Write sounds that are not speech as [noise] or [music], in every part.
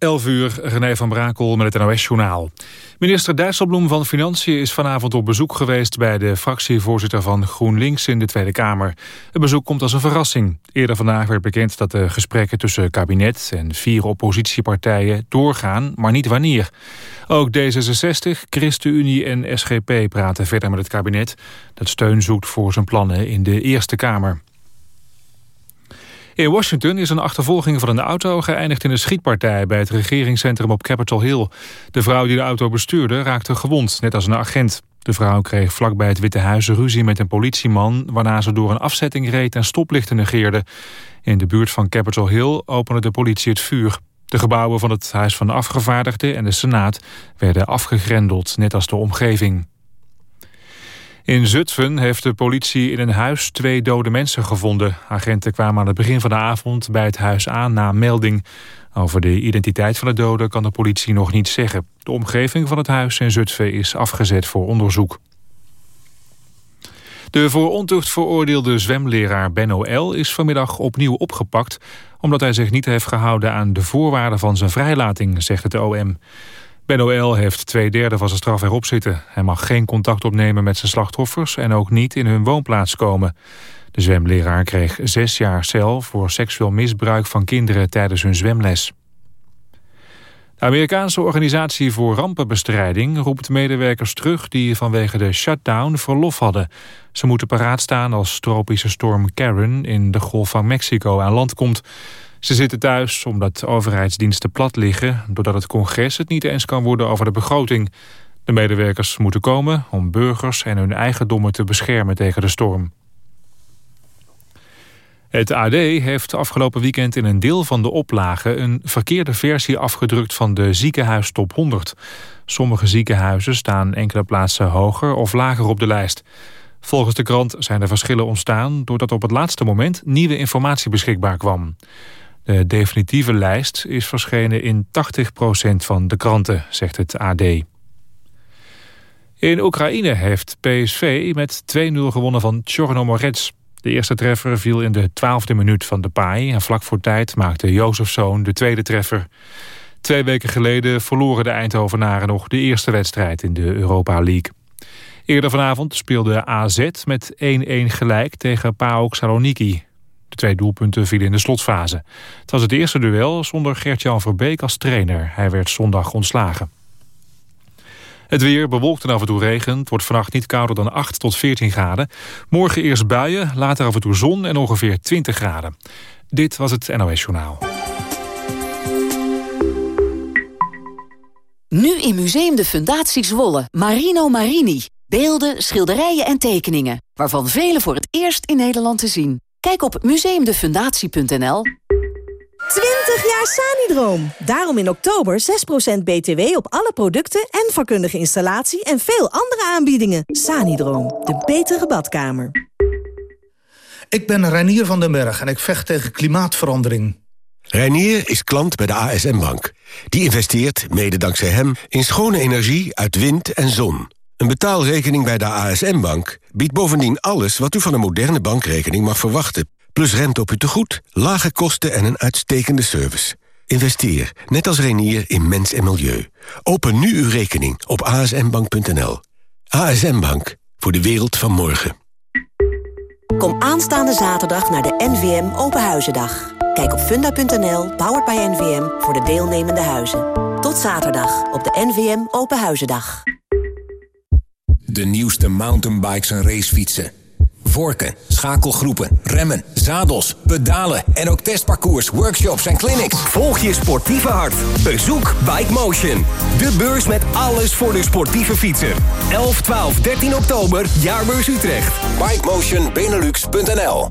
11 uur, René van Brakel met het NOS-journaal. Minister Dijsselbloem van Financiën is vanavond op bezoek geweest... bij de fractievoorzitter van GroenLinks in de Tweede Kamer. Het bezoek komt als een verrassing. Eerder vandaag werd bekend dat de gesprekken tussen kabinet... en vier oppositiepartijen doorgaan, maar niet wanneer. Ook D66, ChristenUnie en SGP praten verder met het kabinet... dat steun zoekt voor zijn plannen in de Eerste Kamer. In Washington is een achtervolging van een auto geëindigd in een schietpartij bij het regeringscentrum op Capitol Hill. De vrouw die de auto bestuurde raakte gewond, net als een agent. De vrouw kreeg vlakbij het Witte Huis ruzie met een politieman... waarna ze door een afzetting reed en stoplichten negeerde. In de buurt van Capitol Hill opende de politie het vuur. De gebouwen van het Huis van Afgevaardigden en de Senaat werden afgegrendeld, net als de omgeving. In Zutphen heeft de politie in een huis twee dode mensen gevonden. Agenten kwamen aan het begin van de avond bij het huis aan na melding. Over de identiteit van de doden kan de politie nog niet zeggen. De omgeving van het huis in Zutphen is afgezet voor onderzoek. De voor ontucht veroordeelde zwemleraar Benno L. is vanmiddag opnieuw opgepakt... omdat hij zich niet heeft gehouden aan de voorwaarden van zijn vrijlating, zegt het OM. Ben L. heeft twee derde van zijn straf erop zitten. Hij mag geen contact opnemen met zijn slachtoffers en ook niet in hun woonplaats komen. De zwemleraar kreeg zes jaar cel voor seksueel misbruik van kinderen tijdens hun zwemles. De Amerikaanse organisatie voor rampenbestrijding roept medewerkers terug die vanwege de shutdown verlof hadden. Ze moeten paraat staan als tropische storm Karen in de Golf van Mexico aan land komt. Ze zitten thuis omdat overheidsdiensten plat liggen... doordat het congres het niet eens kan worden over de begroting. De medewerkers moeten komen om burgers en hun eigendommen te beschermen tegen de storm. Het AD heeft afgelopen weekend in een deel van de oplagen... een verkeerde versie afgedrukt van de ziekenhuis top 100. Sommige ziekenhuizen staan enkele plaatsen hoger of lager op de lijst. Volgens de krant zijn er verschillen ontstaan... doordat op het laatste moment nieuwe informatie beschikbaar kwam. De definitieve lijst is verschenen in 80% van de kranten, zegt het AD. In Oekraïne heeft PSV met 2-0 gewonnen van Chornomorets. De eerste treffer viel in de twaalfde minuut van de paai... en vlak voor tijd maakte Jozefzoon de tweede treffer. Twee weken geleden verloren de Eindhovenaren nog de eerste wedstrijd in de Europa League. Eerder vanavond speelde AZ met 1-1 gelijk tegen PAOK Saloniki. De twee doelpunten vielen in de slotfase. Het was het eerste duel zonder Gert-Jan Verbeek als trainer. Hij werd zondag ontslagen. Het weer bewolkt en af en toe regen. Het wordt vannacht niet kouder dan 8 tot 14 graden. Morgen eerst buien, later af en toe zon en ongeveer 20 graden. Dit was het NOS Journaal. Nu in Museum de Fundatie Zwolle. Marino Marini. Beelden, schilderijen en tekeningen. Waarvan vele voor het eerst in Nederland te zien. Kijk op museumdefundatie.nl. 20 jaar Sanidroom. Daarom in oktober 6% BTW op alle producten en vakkundige installatie en veel andere aanbiedingen. Sanidroom, de betere badkamer. Ik ben Reinier van den Berg en ik vecht tegen klimaatverandering. Reinier is klant bij de ASM Bank. Die investeert, mede dankzij hem, in schone energie uit wind en zon. Een betaalrekening bij de ASM-bank biedt bovendien alles... wat u van een moderne bankrekening mag verwachten. Plus rente op uw tegoed, lage kosten en een uitstekende service. Investeer, net als Renier, in mens en milieu. Open nu uw rekening op asmbank.nl. ASM Bank, voor de wereld van morgen. Kom aanstaande zaterdag naar de NVM Openhuizendag. Kijk op funda.nl, powered by NVM, voor de deelnemende huizen. Tot zaterdag op de NVM Openhuizendag. De nieuwste mountainbikes en racefietsen. Vorken, schakelgroepen, remmen, zadels, pedalen en ook testparcours, workshops en clinics. Volg je sportieve hart. Bezoek Bike Motion. De beurs met alles voor de sportieve fietser. 11, 12, 13 oktober, Jaarbeurs Utrecht. BikemotionBenelux.nl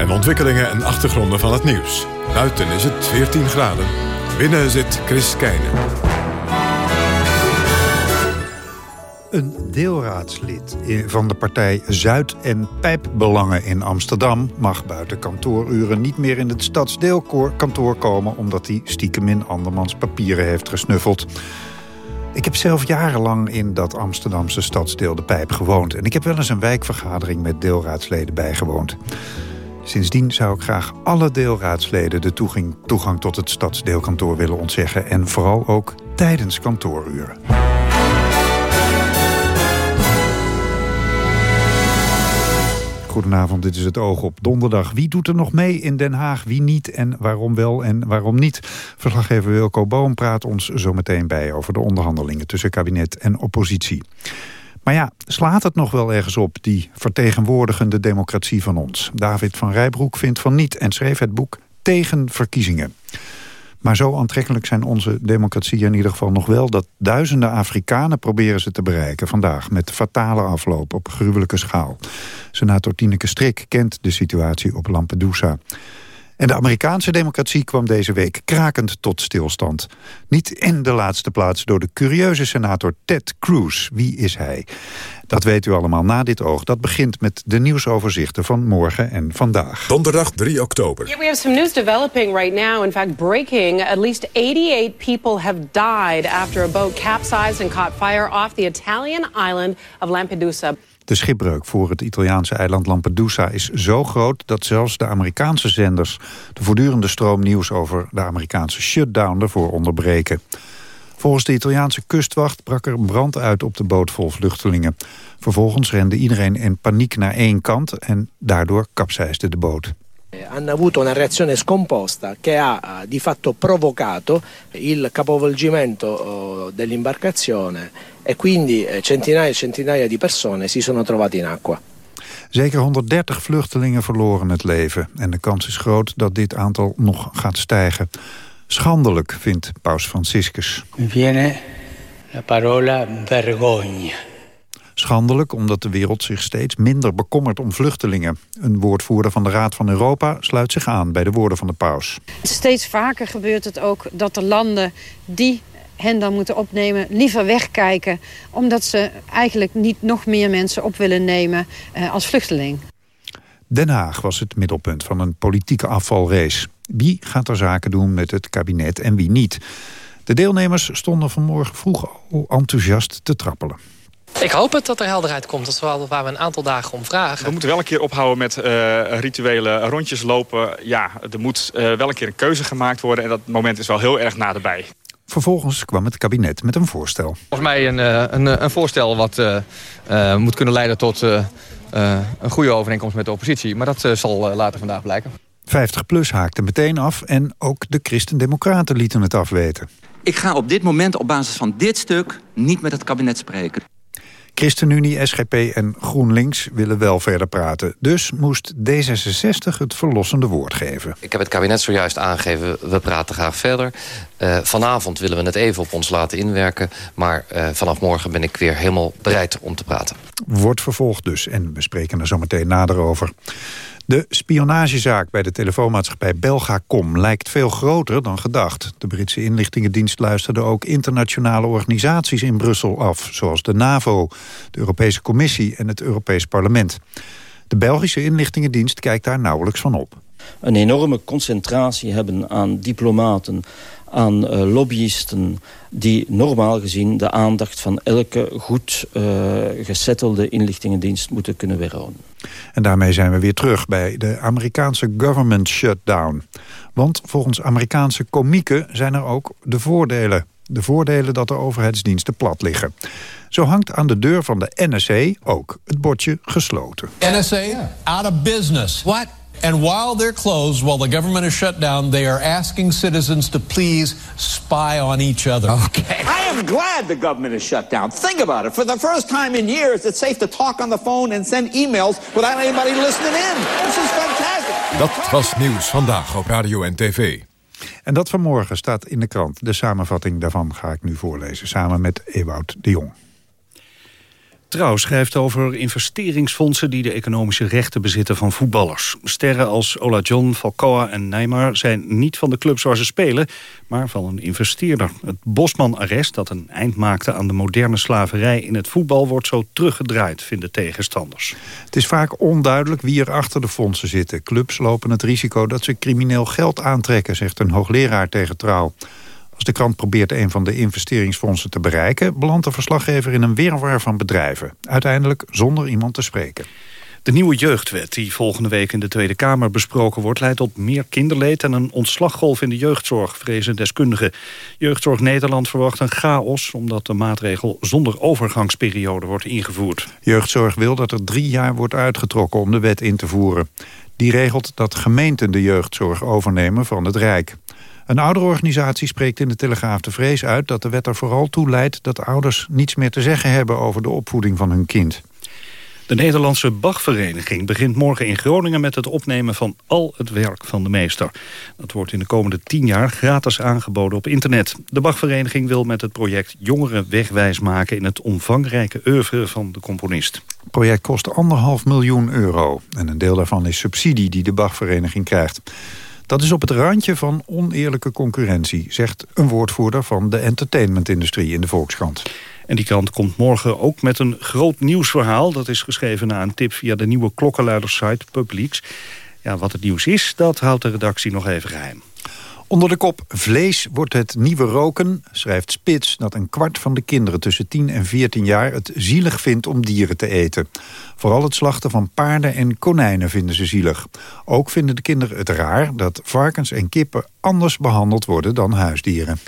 En ontwikkelingen en achtergronden van het nieuws. Buiten is het 14 graden. Binnen zit Chris Keijnen. Een deelraadslid van de partij Zuid- en Pijpbelangen in Amsterdam... mag buiten kantooruren niet meer in het stadsdeelkantoor komen... omdat hij stiekem in andermans papieren heeft gesnuffeld. Ik heb zelf jarenlang in dat Amsterdamse stadsdeel De Pijp gewoond... en ik heb wel eens een wijkvergadering met deelraadsleden bijgewoond. Sindsdien zou ik graag alle deelraadsleden de toegang, tot het stadsdeelkantoor willen ontzeggen... en vooral ook tijdens kantooruren. Goedenavond, dit is het Oog op donderdag. Wie doet er nog mee in Den Haag, wie niet en waarom wel en waarom niet? Verslaggever Wilco Boom praat ons zo meteen bij... over de onderhandelingen tussen kabinet en oppositie. Maar ja, slaat het nog wel ergens op, die vertegenwoordigende democratie van ons? David van Rijbroek vindt van niet en schreef het boek Tegen Verkiezingen. Maar zo aantrekkelijk zijn onze democratieën in ieder geval nog wel... dat duizenden Afrikanen proberen ze te bereiken vandaag... met fatale afloop op gruwelijke schaal. Senator Tineke Strik kent de situatie op Lampedusa. En de Amerikaanse democratie kwam deze week krakend tot stilstand. Niet in de laatste plaats door de curieuze senator Ted Cruz. Wie is hij? Dat weet u allemaal na dit oog. Dat begint met de nieuwsoverzichten van morgen en vandaag. Donderdag 3 oktober. Yeah, we have some news developing right now. In fact, breaking. At least 88 people have died after a boat capsized and caught fire off the Italian island of Lampedusa. De schipbreuk voor het Italiaanse eiland Lampedusa is zo groot... dat zelfs de Amerikaanse zenders de voortdurende stroom nieuws... over de Amerikaanse shutdown ervoor onderbreken. Volgens de Italiaanse kustwacht brak er brand uit op de boot vol vluchtelingen. Vervolgens rende iedereen in paniek naar één kant... en daardoor kapseisde de boot. Hanno avuto una reazione scomposta che ha eh, di fatto provocato il capovolgimento eh, dell'imbarcazione e quindi eh, centinaia e centinaia di persone si sono trovate in acqua. Zeker 130 vluchtelingen verloren het leven. En de kans is groot dat dit aantal nog gaat stijgen. Schandelijk, vindt paus Franciscus. Viene la parola vergogna. Schandelijk omdat de wereld zich steeds minder bekommert om vluchtelingen. Een woordvoerder van de Raad van Europa sluit zich aan bij de woorden van de paus. Steeds vaker gebeurt het ook dat de landen die hen dan moeten opnemen... liever wegkijken, omdat ze eigenlijk niet nog meer mensen op willen nemen eh, als vluchteling. Den Haag was het middelpunt van een politieke afvalrace. Wie gaat er zaken doen met het kabinet en wie niet? De deelnemers stonden vanmorgen vroeg al enthousiast te trappelen. Ik hoop het dat er helderheid komt. Dat is wel waar we een aantal dagen om vragen. We moeten wel een keer ophouden met uh, rituele rondjes lopen. Ja, er moet uh, wel een keer een keuze gemaakt worden. En dat moment is wel heel erg naderbij. Vervolgens kwam het kabinet met een voorstel. Volgens mij een, een, een voorstel wat uh, moet kunnen leiden tot een goede overeenkomst met de oppositie. Maar dat zal later vandaag blijken. 50PLUS haakte meteen af en ook de Christen-Democraten lieten het afweten. Ik ga op dit moment op basis van dit stuk niet met het kabinet spreken. ChristenUnie, SGP en GroenLinks willen wel verder praten. Dus moest D66 het verlossende woord geven. Ik heb het kabinet zojuist aangegeven, we praten graag verder. Uh, vanavond willen we het even op ons laten inwerken. Maar uh, vanaf morgen ben ik weer helemaal bereid om te praten. Wordt vervolgd dus en we spreken er zo meteen nader over. De spionagezaak bij de telefoonmaatschappij Belgacom lijkt veel groter dan gedacht. De Britse inlichtingendienst luisterde ook internationale organisaties in Brussel af, zoals de NAVO, de Europese Commissie en het Europees Parlement. De Belgische inlichtingendienst kijkt daar nauwelijks van op. Een enorme concentratie hebben aan diplomaten, aan uh, lobbyisten... die normaal gezien de aandacht van elke goed uh, gesettelde inlichtingendienst moeten kunnen weerhouden. En daarmee zijn we weer terug bij de Amerikaanse government shutdown. Want volgens Amerikaanse komieken zijn er ook de voordelen. De voordelen dat de overheidsdiensten plat liggen. Zo hangt aan de deur van de NSA ook het bordje gesloten. NSA out of business. What? And while they're closed, while the government is shut down, they are asking citizens to please spy on each other. Okay. I am glad the government is shut down. Think about it. For the first time in years, it's safe to talk on the phone and send emails without anybody listening in. This is fantastic. Dat was nieuws vandaag op radio en tv. En dat vanmorgen staat in de krant. De samenvatting daarvan ga ik nu voorlezen, samen met Ewout de Jong. Trouw schrijft over investeringsfondsen die de economische rechten bezitten van voetballers. Sterren als Ola John, Falcoa en Neymar zijn niet van de clubs waar ze spelen, maar van een investeerder. Het Bosman-arrest dat een eind maakte aan de moderne slaverij in het voetbal wordt zo teruggedraaid, vinden tegenstanders. Het is vaak onduidelijk wie er achter de fondsen zitten. Clubs lopen het risico dat ze crimineel geld aantrekken, zegt een hoogleraar tegen Trouw. Als de krant probeert een van de investeringsfondsen te bereiken... belandt de verslaggever in een wirwar van bedrijven. Uiteindelijk zonder iemand te spreken. De nieuwe jeugdwet die volgende week in de Tweede Kamer besproken wordt... leidt tot meer kinderleed en een ontslaggolf in de jeugdzorg, vrezen deskundigen. Jeugdzorg Nederland verwacht een chaos... omdat de maatregel zonder overgangsperiode wordt ingevoerd. Jeugdzorg wil dat er drie jaar wordt uitgetrokken om de wet in te voeren. Die regelt dat gemeenten de jeugdzorg overnemen van het Rijk. Een ouderorganisatie spreekt in de Telegraaf de vrees uit... dat de wet er vooral toe leidt dat ouders niets meer te zeggen hebben... over de opvoeding van hun kind. De Nederlandse Bachvereniging begint morgen in Groningen met het opnemen van al het werk van de meester. Dat wordt in de komende tien jaar gratis aangeboden op internet. De Bachvereniging wil met het project jongeren wegwijs maken in het omvangrijke oeuvre van de componist. Het project kost anderhalf miljoen euro en een deel daarvan is subsidie die de Bachvereniging krijgt. Dat is op het randje van oneerlijke concurrentie, zegt een woordvoerder van de entertainmentindustrie in de Volkskrant. En die krant komt morgen ook met een groot nieuwsverhaal. Dat is geschreven na een tip via de nieuwe klokkenluidersite Publieks. Ja, wat het nieuws is, dat houdt de redactie nog even geheim. Onder de kop vlees wordt het nieuwe roken, schrijft Spits... dat een kwart van de kinderen tussen 10 en 14 jaar het zielig vindt om dieren te eten. Vooral het slachten van paarden en konijnen vinden ze zielig. Ook vinden de kinderen het raar dat varkens en kippen anders behandeld worden dan huisdieren.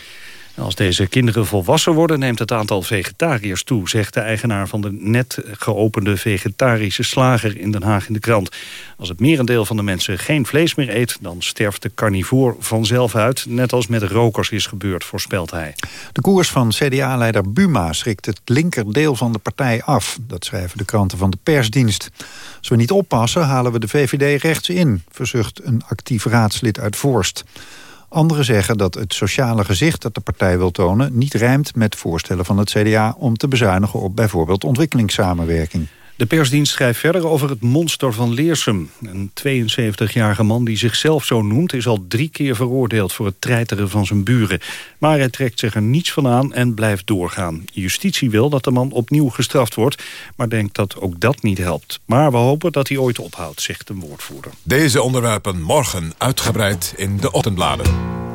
Als deze kinderen volwassen worden, neemt het aantal vegetariërs toe... zegt de eigenaar van de net geopende vegetarische slager in Den Haag in de krant. Als het merendeel van de mensen geen vlees meer eet... dan sterft de carnivoor vanzelf uit, net als met rokers is gebeurd, voorspelt hij. De koers van CDA-leider Buma schrikt het linkerdeel van de partij af. Dat schrijven de kranten van de persdienst. Als we niet oppassen, halen we de VVD rechts in... verzucht een actief raadslid uit Voorst. Anderen zeggen dat het sociale gezicht dat de partij wil tonen... niet rijmt met voorstellen van het CDA om te bezuinigen op bijvoorbeeld ontwikkelingssamenwerking. De persdienst schrijft verder over het monster van Leersum. Een 72-jarige man die zichzelf zo noemt... is al drie keer veroordeeld voor het treiteren van zijn buren. Maar hij trekt zich er niets van aan en blijft doorgaan. Justitie wil dat de man opnieuw gestraft wordt... maar denkt dat ook dat niet helpt. Maar we hopen dat hij ooit ophoudt, zegt een woordvoerder. Deze onderwerpen morgen uitgebreid in de ochtendbladen.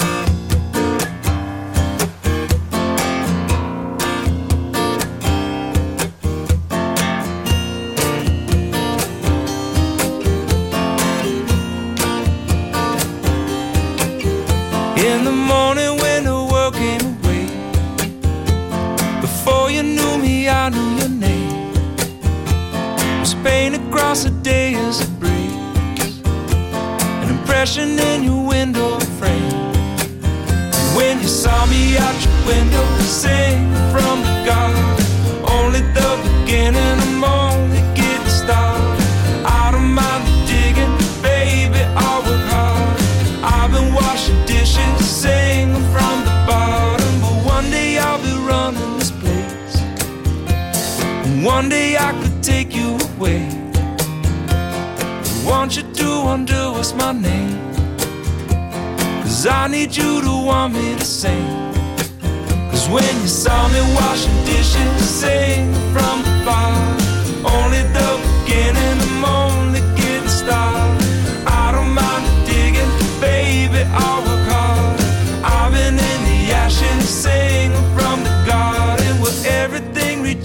Morning when the world came away. Before you knew me, I knew your name. Was painted across the day as it breaks An impression in your window frame. And When you saw me out your window Sing from the garden Only the beginning, I'm only getting started one day I could take you away. Want you to undo what's my name? Cause I need you to want me to sing Cause when you saw me washing dishes, sing from the bottom Only the beginning, I'm only getting started. I don't mind digging, baby, I'll work hard. I've been in the ashes, singing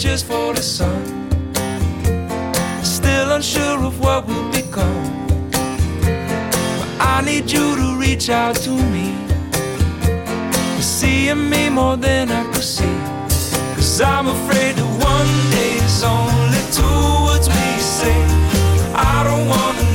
reaches for the sun. Still unsure of what will become. But I need you to reach out to me. You're seeing me more than I could see. Cause I'm afraid that one day it's only two words we say. I don't wanna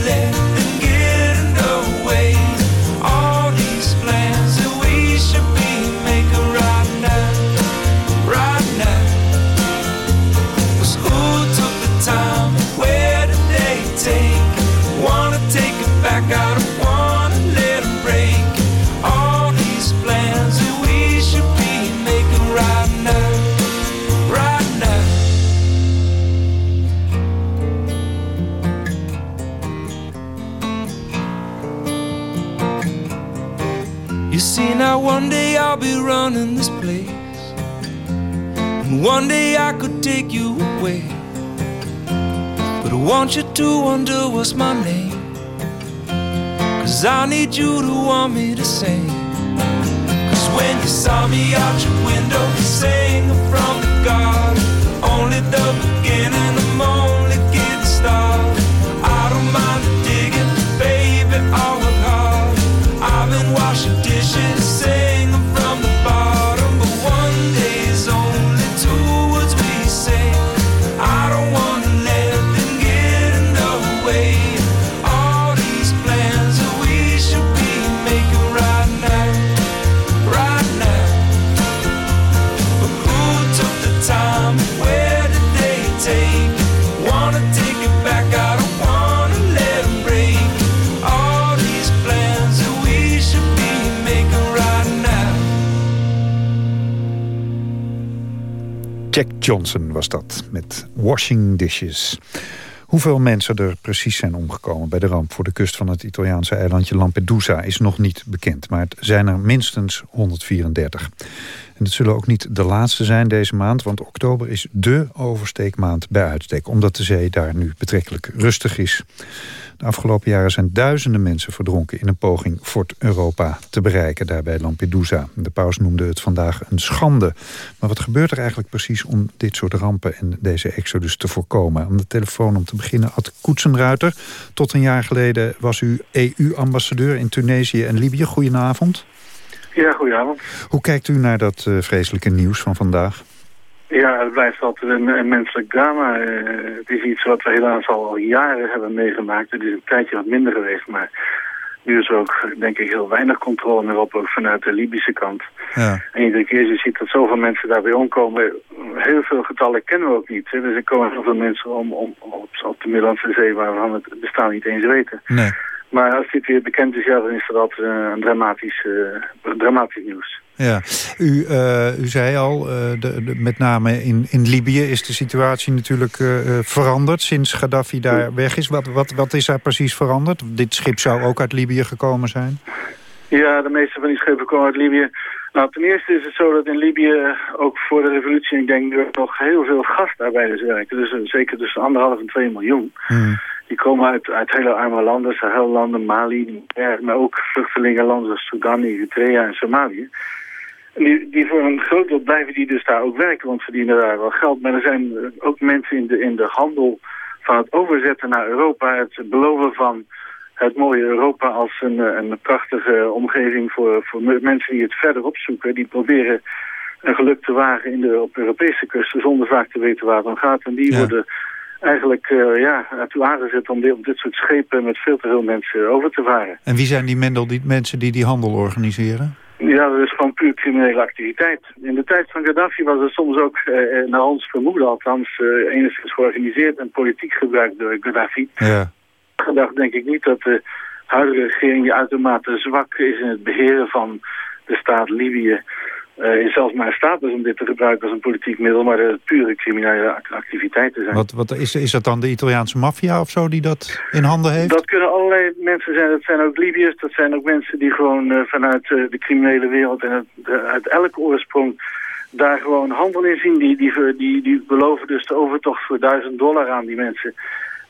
You see, now one day I'll be running this place. And one day I could take you away. But I want you to wonder what's my name. Cause I need you to want me to sing. Cause when you saw me out your window, you sang from the garden. Only the beginning, I'm only getting started. I don't mind Johnson was dat, met Washing Dishes. Hoeveel mensen er precies zijn omgekomen bij de ramp voor de kust van het Italiaanse eilandje Lampedusa is nog niet bekend. Maar het zijn er minstens 134. En het zullen ook niet de laatste zijn deze maand, want oktober is dé oversteekmaand bij uitstek. Omdat de zee daar nu betrekkelijk rustig is. De afgelopen jaren zijn duizenden mensen verdronken in een poging Fort Europa te bereiken daar bij Lampedusa. De paus noemde het vandaag een schande. Maar wat gebeurt er eigenlijk precies om dit soort rampen en deze exodus te voorkomen? Aan de telefoon om te beginnen Ad Koetsenruiter. Tot een jaar geleden was u EU-ambassadeur in Tunesië en Libië. Goedenavond. Ja, goedenavond. Hoe kijkt u naar dat eh, vreselijke nieuws van vandaag? Ja, het blijft altijd een, een menselijk drama. Eh, het is iets wat we helaas al, al jaren hebben meegemaakt. Het is een tijdje wat minder geweest, maar nu is er ook denk ik heel weinig controle meer op, ook vanuit de Libische kant. Ja. En iedere keer je ziet dat zoveel mensen daarbij omkomen, heel veel getallen kennen we ook niet. Hè. Dus er komen heel veel mensen om, om op, op de Middellandse Zee waarvan we het bestaan niet eens weten. Nee. Maar als dit weer bekend is, ja, dan is dat altijd eh, een dramatisch, eh, dramatisch nieuws. Ja, u, eh, u zei al, de, de- met name in, in Libië is de situatie natuurlijk veranderd sinds Gaddafi daar weg is. Wat, wat, wat is daar precies veranderd? Dit schip zou ook uit Libië gekomen zijn. Ja, de meeste van die schepen komen uit Libië. Nou, ten eerste is het zo dat in Libië ook voor de revolutie, ik denk, er nog heel veel gastarbeiders werken. Dus zeker tussen anderhalf en twee miljoen. Die komen uit, uit hele arme landen, Sahellanden, Mali, maar ook vluchtelingenlanden zoals Sudan, Eritrea en Somalië. En die, die voor een groot deel blijven die dus daar ook werken, want verdienen daar wel geld. Maar er zijn ook mensen in de, in de handel van het overzetten naar Europa, het beloven van het mooie Europa als een, een prachtige omgeving voor, voor me- mensen die het verder opzoeken. Die proberen een geluk te wagen in de, op Europese kusten zonder vaak te weten waar het om gaat. En die Ja. worden eigenlijk eh, ja, ertoe aangezet om dit, op dit soort schepen met veel te veel mensen over te varen. En wie zijn die, mendel, die mensen die die handel organiseren? Ja, dat is gewoon puur criminele activiteit. In de tijd van Gaddafi was het soms ook, eh, eh, naar ons vermoeden althans, eh, enigszins georganiseerd en politiek gebruikt door Gaddafi. Ja. gedacht denk ik niet dat de huidige regering die uitermate zwak is in het beheren van de staat Libië eh, is zelfs maar in staat is om dit te gebruiken als een politiek middel, maar dat het pure criminele act- activiteiten zijn. Wat, wat, is, is dat dan de Italiaanse maffia of zo die dat in handen heeft? Dat kunnen allerlei mensen zijn. Dat zijn ook Libiërs. Dat zijn ook mensen die gewoon eh, vanuit eh, de criminele wereld en het, uit elke oorsprong daar gewoon handel in zien. Die, die, die, die beloven dus de overtocht voor duizend dollar aan die mensen.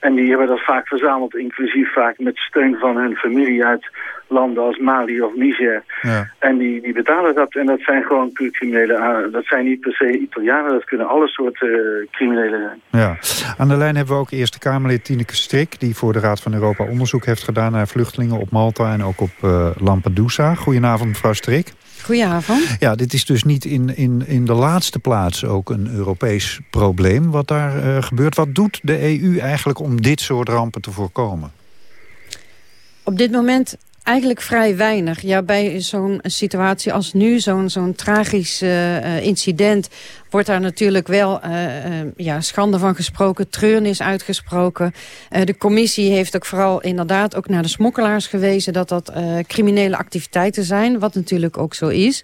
En die hebben dat vaak verzameld, inclusief vaak met steun van hun familie uit landen als Mali of Niger. Ja. En die, die betalen dat. En dat zijn gewoon puur criminele... ah, dat zijn niet per se Italianen. Dat kunnen alle soorten eh, criminelen zijn. Ja. Aan de lijn hebben we ook Eerste Kamerlid Tineke Strik... die voor de Raad van Europa onderzoek heeft gedaan naar vluchtelingen op Malta... en ook op eh, Lampedusa. Goedenavond, mevrouw Strik. Goedenavond. Ja, dit is dus niet in, in, in de laatste plaats ook een Europees probleem wat daar eh, gebeurt. Wat doet de EU eigenlijk om dit soort rampen te voorkomen? Op dit moment eigenlijk vrij weinig. Ja, bij zo'n situatie als nu, zo'n zo'n tragisch eh, eh, incident... wordt daar natuurlijk wel eh, ja, schande van gesproken, treurnis uitgesproken. De commissie heeft ook vooral inderdaad ook naar de smokkelaars gewezen... dat dat criminele activiteiten zijn, wat natuurlijk ook zo is.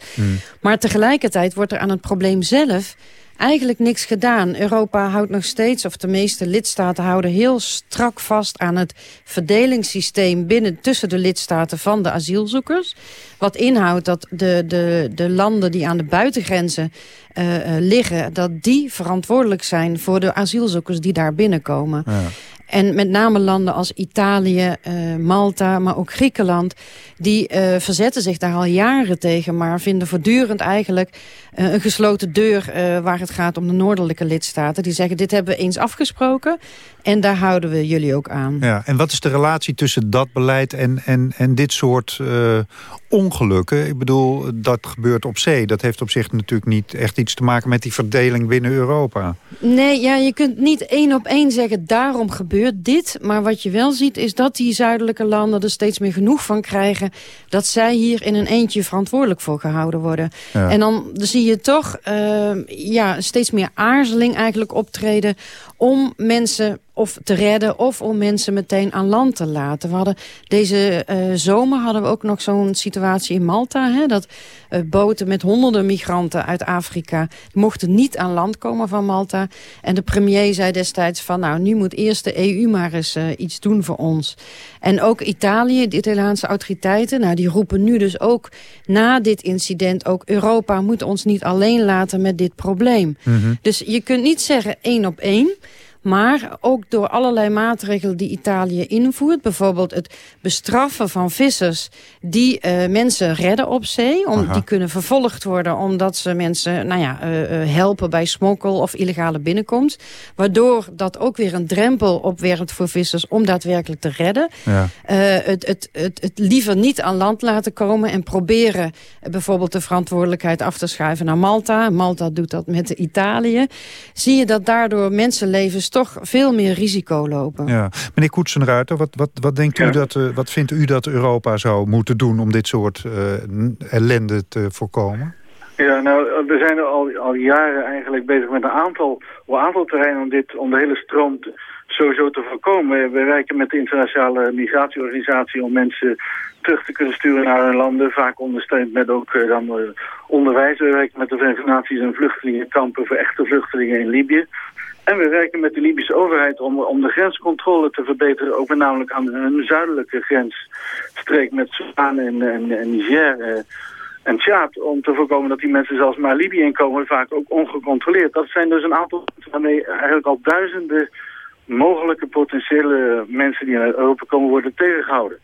Maar tegelijkertijd wordt er aan het probleem zelf eigenlijk niks gedaan. Europa houdt nog steeds, of de meeste lidstaten houden heel strak vast aan het verdelingssysteem binnen tussen de lidstaten van de asielzoekers. Wat inhoudt dat de, de, de landen die aan de buitengrenzen uh, liggen, dat die verantwoordelijk zijn voor de asielzoekers die daar binnenkomen. Ja. En met name landen als Italië, uh, Malta, maar ook Griekenland... die uh, verzetten zich daar al jaren tegen... maar vinden voortdurend eigenlijk uh, een gesloten deur... waar het gaat om de noordelijke lidstaten. Die zeggen, dit hebben we eens afgesproken... en daar houden we jullie ook aan. Ja, en wat is de relatie tussen dat beleid en, en, en dit soort ongelukken? Ik bedoel, dat gebeurt op zee. Dat heeft op zich natuurlijk niet echt iets te maken... met die verdeling binnen Europa. Nee, ja, je kunt niet één op één zeggen... daarom gebeurt dit. Maar wat je wel ziet is dat die zuidelijke landen er steeds meer genoeg van krijgen... dat zij hier in een eentje verantwoordelijk voor gehouden worden. Ja. En dan zie je toch uh, ja, steeds meer aarzeling eigenlijk optreden... om mensen of te redden of om mensen meteen aan land te laten. We hadden deze uh, zomer hadden we ook nog zo'n situatie in Malta... Hè, dat uh, boten met honderden migranten uit Afrika... mochten niet aan land komen van Malta. En de premier zei destijds van... nou, nu moet eerst de EU maar eens uh, iets doen voor ons. En ook Italië, de Italiaanse autoriteiten... nou, die roepen nu dus ook na dit incident... ook Europa moet ons niet alleen laten met dit probleem. Mm -hmm. Dus je kunt niet zeggen één op één... Maar ook door allerlei maatregelen die Italië invoert. Bijvoorbeeld het bestraffen van vissers die uh, mensen redden op zee. Om, die kunnen vervolgd worden omdat ze mensen nou ja, uh, uh, helpen bij smokkel of illegale binnenkomst. Waardoor dat ook weer een drempel opwerpt voor vissers om daadwerkelijk te redden. Ja. het, het, het, het liever niet aan land laten komen en proberen bijvoorbeeld de verantwoordelijkheid af te schuiven naar Malta. Malta doet dat met Italië. Zie je dat daardoor mensenlevens toch veel meer risico lopen. Ja. Meneer Koetsenruiter, wat, wat, wat, denkt u dat, uh, wat vindt u dat Europa zou moeten doen... om dit soort uh, ellende te voorkomen? Ja, nou, we zijn al, al jaren eigenlijk bezig met een aantal, een aantal terreinen... om, dit, om de hele stroom te, sowieso te voorkomen. We werken met de internationale migratieorganisatie... om mensen terug te kunnen sturen naar hun landen. Vaak ondersteund met ook uh, dan, uh, onderwijs. We werken met de Verenigde Naties en vluchtelingenkampen... voor echte vluchtelingen in Libië. En we werken met de Libische overheid om, om de grenscontrole te verbeteren. Ook met namelijk aan een zuidelijke grensstreek met Sudan en, Niger eh, en Tjaad. Om te voorkomen dat die mensen zelfs maar Libië inkomen, vaak ook ongecontroleerd. Dat zijn dus een aantal waarmee eigenlijk al duizenden mogelijke potentiële mensen die naar Europa komen worden tegengehouden.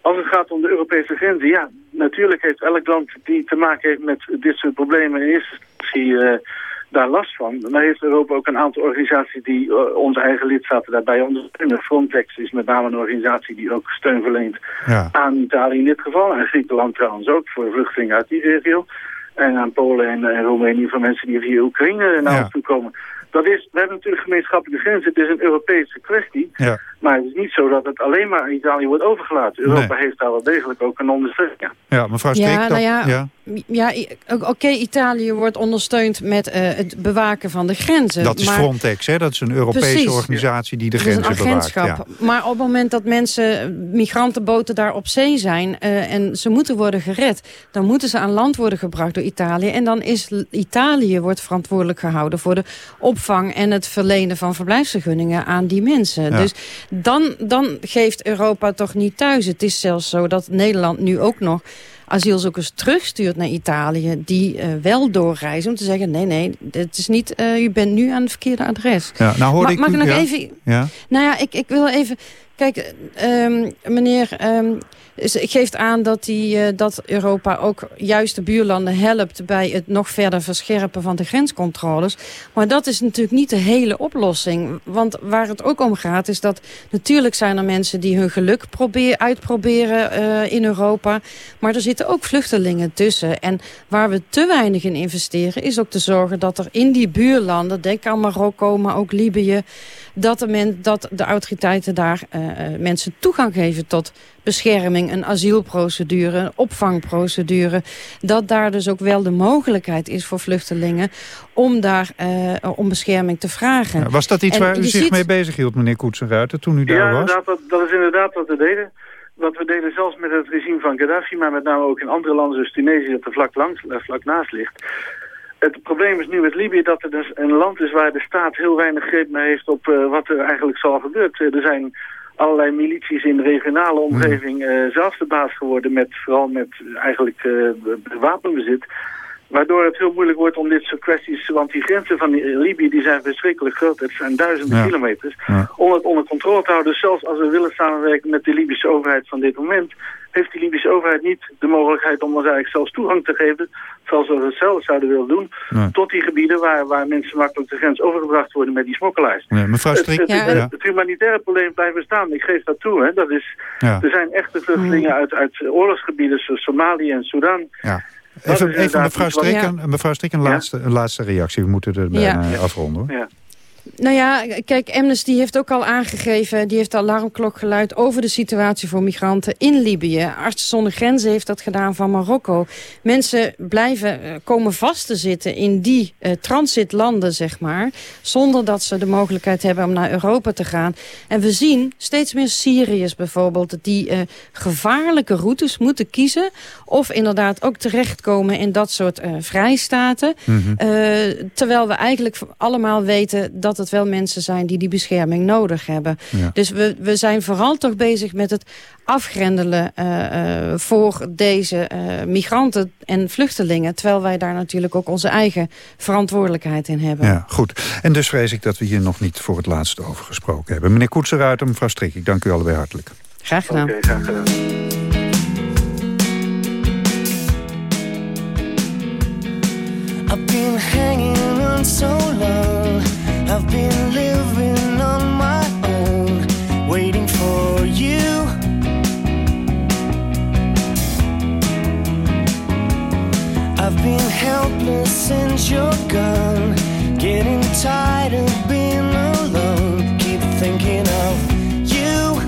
Als het gaat om de Europese grenzen, ja, natuurlijk heeft elk land die te maken heeft met dit soort problemen in eerste instantie... Uh, daar last van. Maar heeft Europa ook een aantal organisaties die uh, onze eigen lidstaten daarbij ondersteunen. Frontex is met name een organisatie die ook steun verleent ja. aan Italië in dit geval. En Griekenland trouwens ook voor vluchtelingen uit die regio. En aan Polen en, en Roemenië voor mensen die via Oekraïne naar ons toe komen. Dat is, we hebben natuurlijk gemeenschappelijke grenzen. Het is een Europese kwestie. Ja. Maar het is niet zo dat het alleen maar aan Italië wordt overgelaten. Europa nee. heeft daar wel degelijk ook een ondersteuning. Ja, ja mevrouw Streek, ja, nou ja, ja. oké, okay, Italië wordt ondersteund met uh, het bewaken van de grenzen. Dat is maar... Frontex, hè? dat is een Europese Precies. organisatie die de grenzen bewaakt. Dat is een agentschap. Ja. Maar op het moment dat mensen, migrantenboten daar op zee zijn... Uh, en ze moeten worden gered, dan moeten ze aan land worden gebracht door Italië. En dan is Italië wordt verantwoordelijk gehouden voor de opvang... en het verlenen van verblijfsvergunningen aan die mensen. Ja. Dus dan, dan geeft Europa toch niet thuis. Het is zelfs zo dat Nederland nu ook nog asielzoekers terugstuurt naar Italië... die uh, wel doorreizen om te zeggen... nee, nee, dit is niet, uh, u bent nu aan het verkeerde adres. Ja, nou hoorde Ma ik mag u, ik nog ja? even... Ja? Nou ja, ik, ik wil even... Kijk, um, meneer um, geeft aan dat, die, uh, dat Europa ook juist de buurlanden helpt... bij het nog verder verscherpen van de grenscontroles. Maar dat is natuurlijk niet de hele oplossing. Want waar het ook om gaat is dat... natuurlijk zijn er mensen die hun geluk probeer, uitproberen uh, in Europa. Maar er zitten ook vluchtelingen tussen. En waar we te weinig in investeren... is ook te zorgen dat er in die buurlanden... denk aan Marokko, maar ook Libië... dat de, men, dat de autoriteiten daar uh, mensen toegang geven tot bescherming, een asielprocedure, een opvangprocedure. Dat daar dus ook wel de mogelijkheid is voor vluchtelingen om daar uh, om bescherming te vragen. Ja, was dat iets en waar u zich ziet... mee bezig hield, meneer Koetsenruiter, toen u daar ja, was? inderdaad, dat, dat is inderdaad wat we deden. Wat we deden zelfs met het regime van Gaddafi, maar met name ook in andere landen zoals Tunesië, dat er vlak, langs, vlak naast ligt. Het probleem is nu met Libië dat het dus een land is waar de staat heel weinig greep meer heeft op uh, wat er eigenlijk zal gebeurt. er zijn allerlei milities in de regionale omgeving uh, zelf de baas geworden met vooral met eigenlijk uh, wapenbezit. Waardoor het heel moeilijk wordt om dit soort kwesties... want die grenzen van Libië die zijn verschrikkelijk groot. Het zijn duizenden kilometers. Om het onder controle te houden. Dus zelfs als we willen samenwerken met de Libische overheid van dit moment... heeft die Libische overheid niet de mogelijkheid om ons eigenlijk zelfs toegang te geven... zoals we het zelf zouden willen doen... tot die gebieden waar, waar mensen makkelijk de grens overgebracht worden met die smokkelaars. mevrouw Strik, het, het, het, humanitaire probleem blijft bestaan. Ik geef dat toe. Hè. Dat is, Er zijn echte vluchtelingen uit, uit oorlogsgebieden zoals Somalië en Sudan... Ja. Even, even mevrouw Strik, mevrouw Strik een, laatste, een laatste reactie. We moeten er bijna afronden. Hoor. Ja. Nou ja, kijk, Amnesty heeft ook al aangegeven... die heeft de alarmklok geluid over de situatie voor migranten in Libië. Artsen zonder Grenzen heeft dat gedaan van Marokko. Mensen blijven uh, komen vast te zitten in die uh, transitlanden, zeg maar... zonder dat ze de mogelijkheid hebben om naar Europa te gaan. En we zien steeds meer Syriërs bijvoorbeeld... die uh, gevaarlijke routes moeten kiezen... of inderdaad ook terechtkomen in dat soort vrijstaten. Mm -hmm. terwijl we eigenlijk allemaal weten dat het wel mensen zijn die die bescherming nodig hebben. Ja. Dus we, we zijn vooral toch bezig met het afgrendelen uh, uh, voor deze uh, migranten en vluchtelingen. Terwijl wij daar natuurlijk ook onze eigen verantwoordelijkheid in hebben. Ja, goed. En dus vrees ik dat we hier nog niet voor het laatste over gesproken hebben. Meneer Koetseruit en mevrouw Strik, ik dank u allebei hartelijk. Graag gedaan. Okay, graag gedaan. I've been hanging on so long I've been living on my own, waiting for you. I've been helpless since you're gone, getting tired of being alone. Keep thinking of you.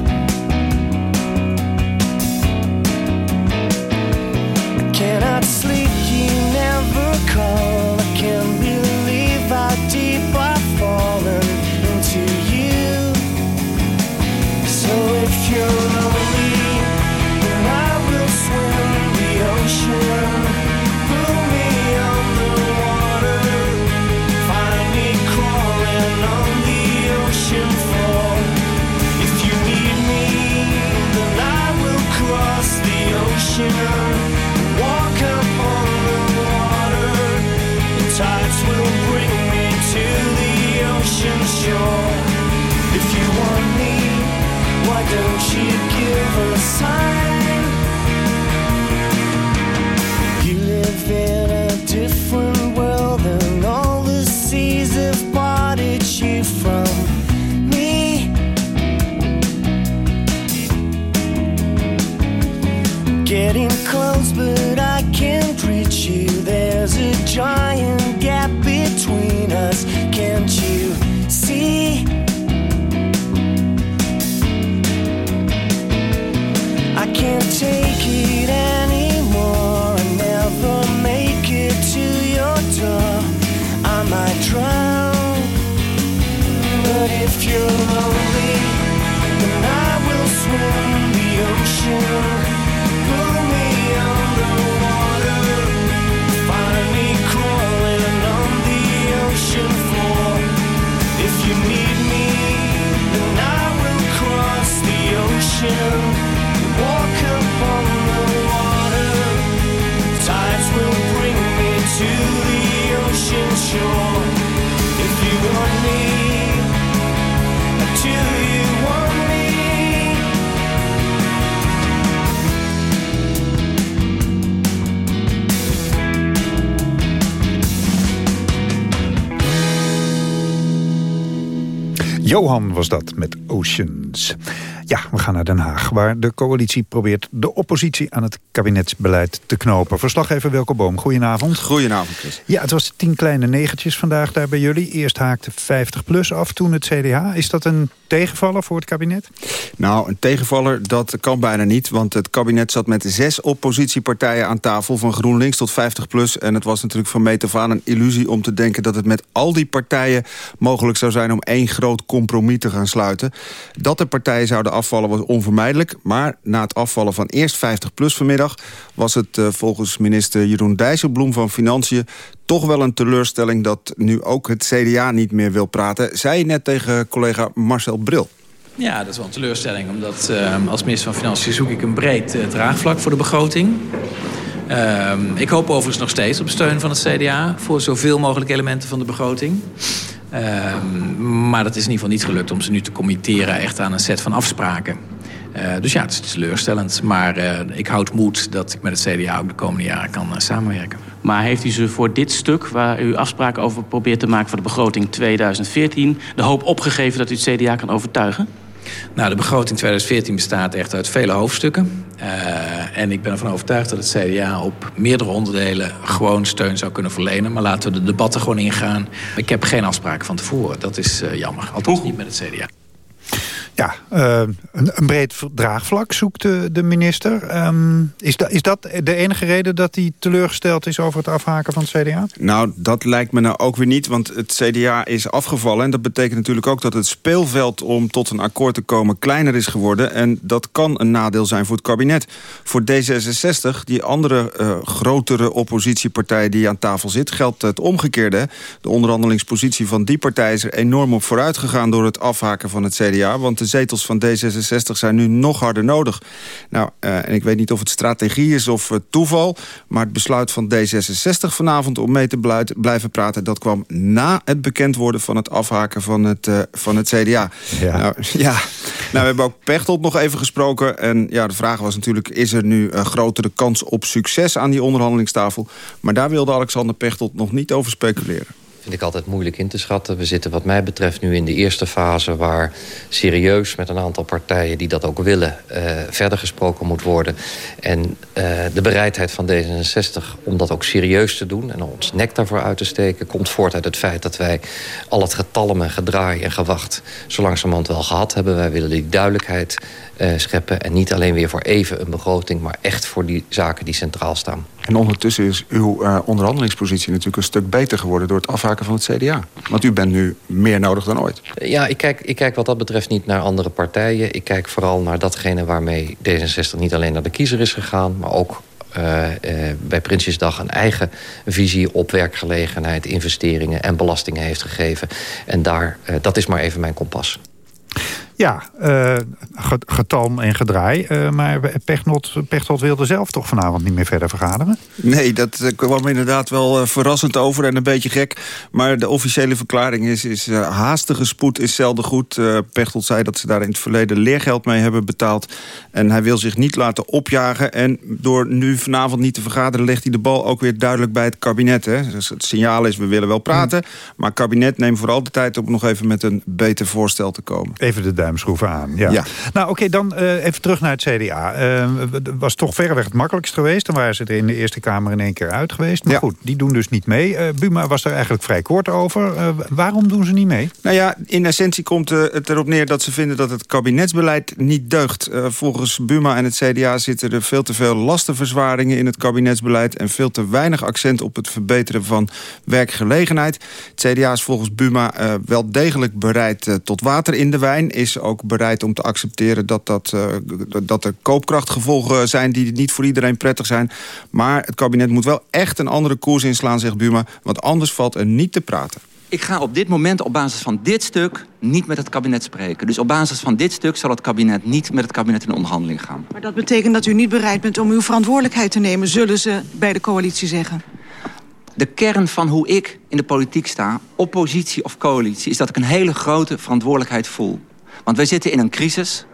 Cannot sleep, you never call. Johan was dat met Oceans. Ja, we gaan naar Den Haag, waar de coalitie probeert de oppositie aan het kabinetsbeleid te knopen. Verslaggever Welke Boom, goedenavond. Goedenavond, Chris. Ja, het was tien kleine negertjes vandaag daar bij jullie. Eerst haakte 50PLUS af, toen het CDA. Is dat een tegenvaller voor het kabinet? Nou, een tegenvaller, dat kan bijna niet. Want het kabinet zat met zes oppositiepartijen aan tafel... van GroenLinks tot 50PLUS. En het was natuurlijk van meet af aan een illusie om te denken... dat het met al die partijen mogelijk zou zijn om één groot compromis te gaan sluiten. Dat de partijen zouden afvallen was onvermijdelijk. Maar na het afvallen van eerst 50PLUS vanmiddag... was het uh, volgens minister Jeroen Dijsselbloem van Financiën... toch wel een teleurstelling dat nu ook het CDA niet meer wil praten. Zei net tegen collega Marcel Bril. Ja, dat is wel een teleurstelling. Omdat uh, als minister van Financiën zoek ik een breed uh, draagvlak voor de begroting. Uh, ik hoop overigens nog steeds op steun van het CDA... voor zoveel mogelijk elementen van de begroting. Maar dat is in ieder geval niet gelukt om ze nu te committeren... echt aan een set van afspraken. Uh, dus ja, het is teleurstellend. Maar uh, ik houd moed dat ik met het CDA ook de komende jaren kan uh, samenwerken. Maar heeft u ze voor dit stuk, waar u afspraken over probeert te maken... voor de begroting 2014, de hoop opgegeven dat u het CDA kan overtuigen? Nou, de begroting 2014 bestaat echt uit vele hoofdstukken. Uh, en ik ben ervan overtuigd dat het CDA op meerdere onderdelen gewoon steun zou kunnen verlenen. Maar laten we de debatten gewoon ingaan. Ik heb geen afspraken van tevoren. Dat is uh, jammer. Althans niet met het CDA. Ja, uh, een, een, breed draagvlak zoekt de, de minister. Um, is, is dat de enige reden dat hij teleurgesteld is over het afhaken van het CDA? Nou, dat lijkt me nou ook weer niet, want het CDA is afgevallen. En dat betekent natuurlijk ook dat het speelveld om tot een akkoord te komen kleiner is geworden. En dat kan een nadeel zijn voor het kabinet. Voor D66, die andere uh, grotere oppositiepartij die aan tafel zit, geldt het omgekeerde. De onderhandelingspositie van die partij is er enorm op vooruit gegaan door het afhaken van het CDA. Want de zetels van D66 zijn nu nog harder nodig. Nou, uh, en ik weet niet of het strategie is of uh, toeval... maar het besluit van D66 vanavond om mee te blijven praten... dat kwam na het bekend worden van het afhaken van het, uh, van het CDA. Ja. Nou, ja. nou, we hebben ook Pechtold nog even gesproken. En ja, de vraag was natuurlijk, is er nu een grotere kans op succes aan die onderhandelingstafel? Maar daar wilde Alexander Pechtold nog niet over speculeren vind ik altijd moeilijk in te schatten. We zitten wat mij betreft nu in de eerste fase... waar serieus met een aantal partijen die dat ook willen... Uh, verder gesproken moet worden. En uh, de bereidheid van D66 om dat ook serieus te doen... en ons nek daarvoor uit te steken... komt voort uit het feit dat wij al het getalm en gedraai en gewacht... zo langzamerhand wel gehad hebben. Wij willen die duidelijkheid uh, scheppen. En niet alleen weer voor even een begroting... maar echt voor die zaken die centraal staan. En ondertussen is uw uh, onderhandelingspositie natuurlijk een stuk beter geworden... door het afhaken van het CDA. Want u bent nu meer nodig dan ooit. Ja, ik kijk, ik kijk wat dat betreft niet naar andere partijen. Ik kijk vooral naar datgene waarmee D66 niet alleen naar de kiezer is gegaan... maar ook uh, uh, bij Prinsjesdag een eigen visie op werkgelegenheid, investeringen en belastingen heeft gegeven. En daar, uh, dat is maar even mijn kompas. Ja, uh, getalm en gedraai. Uh, maar Pechtold, Pechtold wilde zelf toch vanavond niet meer verder vergaderen? Nee, dat uh, kwam inderdaad wel verrassend over en een beetje gek. Maar de officiële verklaring is, is haastige spoed is zelden goed. Pechtold zei dat ze daar in het verleden leergeld mee hebben betaald. En hij wil zich niet laten opjagen. En door nu vanavond niet te vergaderen... legt hij de bal ook weer duidelijk bij het kabinet. Hè? Dus het signaal is, we willen wel praten. Mm. Maar het kabinet neemt vooral de tijd om nog even met een beter voorstel te komen. Even de duimschroeven aan. Ja. ja. Nou oké, okay, dan uh, even terug naar het CDA. Uh, was toch verreweg het makkelijkst geweest. Dan waren ze er in de Eerste Kamer in één keer uit geweest. Maar ja. goed, die doen dus niet mee. Uh, Buma was er eigenlijk vrij kort over. waarom doen ze niet mee? Nou ja, in essentie komt het erop neer dat ze vinden dat het kabinetsbeleid niet deugt. volgens Buma en het CDA zitten er veel te veel lastenverzwaringen in het kabinetsbeleid... en veel te weinig accent op het verbeteren van werkgelegenheid. Het CDA is volgens Buma wel degelijk bereid tot water in de wijn... is ook bereid om te accepteren dat, dat, uh, dat er koopkrachtgevolgen zijn... die niet voor iedereen prettig zijn. Maar het kabinet moet wel echt een andere koers inslaan, zegt Buma... want anders valt er niet te praten. Ik ga op dit moment op basis van dit stuk niet met het kabinet spreken. Dus op basis van dit stuk zal het kabinet niet met het kabinet in onderhandeling gaan. Maar dat betekent dat u niet bereid bent om uw verantwoordelijkheid te nemen... zullen ze bij de coalitie zeggen? De kern van hoe ik in de politiek sta, oppositie of coalitie... is dat ik een hele grote verantwoordelijkheid voel. Want wij zitten in een crisis.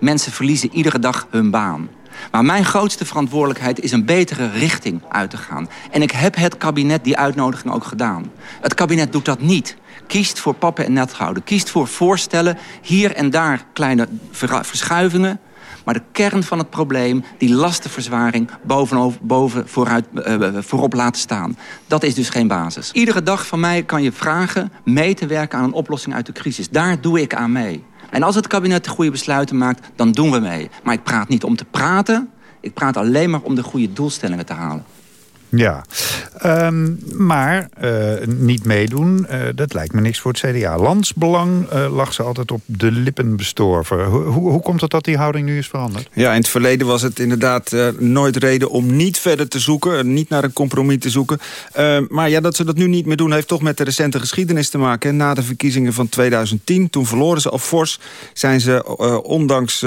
Mensen verliezen iedere dag hun baan. Maar mijn grootste verantwoordelijkheid is een betere richting uit te gaan. En ik heb het kabinet die uitnodiging ook gedaan. Het kabinet doet dat niet. Kiest voor pappen en nethouden. Kiest voor voorstellen, hier en daar kleine verschuivingen. Maar de kern van het probleem, die lastenverzwaring bovenop, boven vooruit, uh, voorop laten staan. Dat is dus geen basis. Iedere dag van mij kan je vragen mee te werken aan een oplossing uit de crisis. Daar doe ik aan mee. En als het kabinet de goede besluiten maakt, dan doen we mee. Maar ik praat niet om te praten. Ik praat alleen maar om de goede doelstellingen te halen. Ja, Ehm, maar uh, niet meedoen, uh, dat lijkt me niks voor het CDA. Landsbelang uh, lag ze altijd op de lippen bestorven. Hoe, hoe, hoe, komt het dat die houding nu is veranderd? Ja, in het verleden was het inderdaad nooit reden om niet verder te zoeken. Niet naar een compromis te zoeken. Ehm, maar ja, dat ze dat nu niet meer doen... heeft toch met de recente geschiedenis te maken. Na de verkiezingen van 2010, toen verloren ze al fors... zijn ze ondanks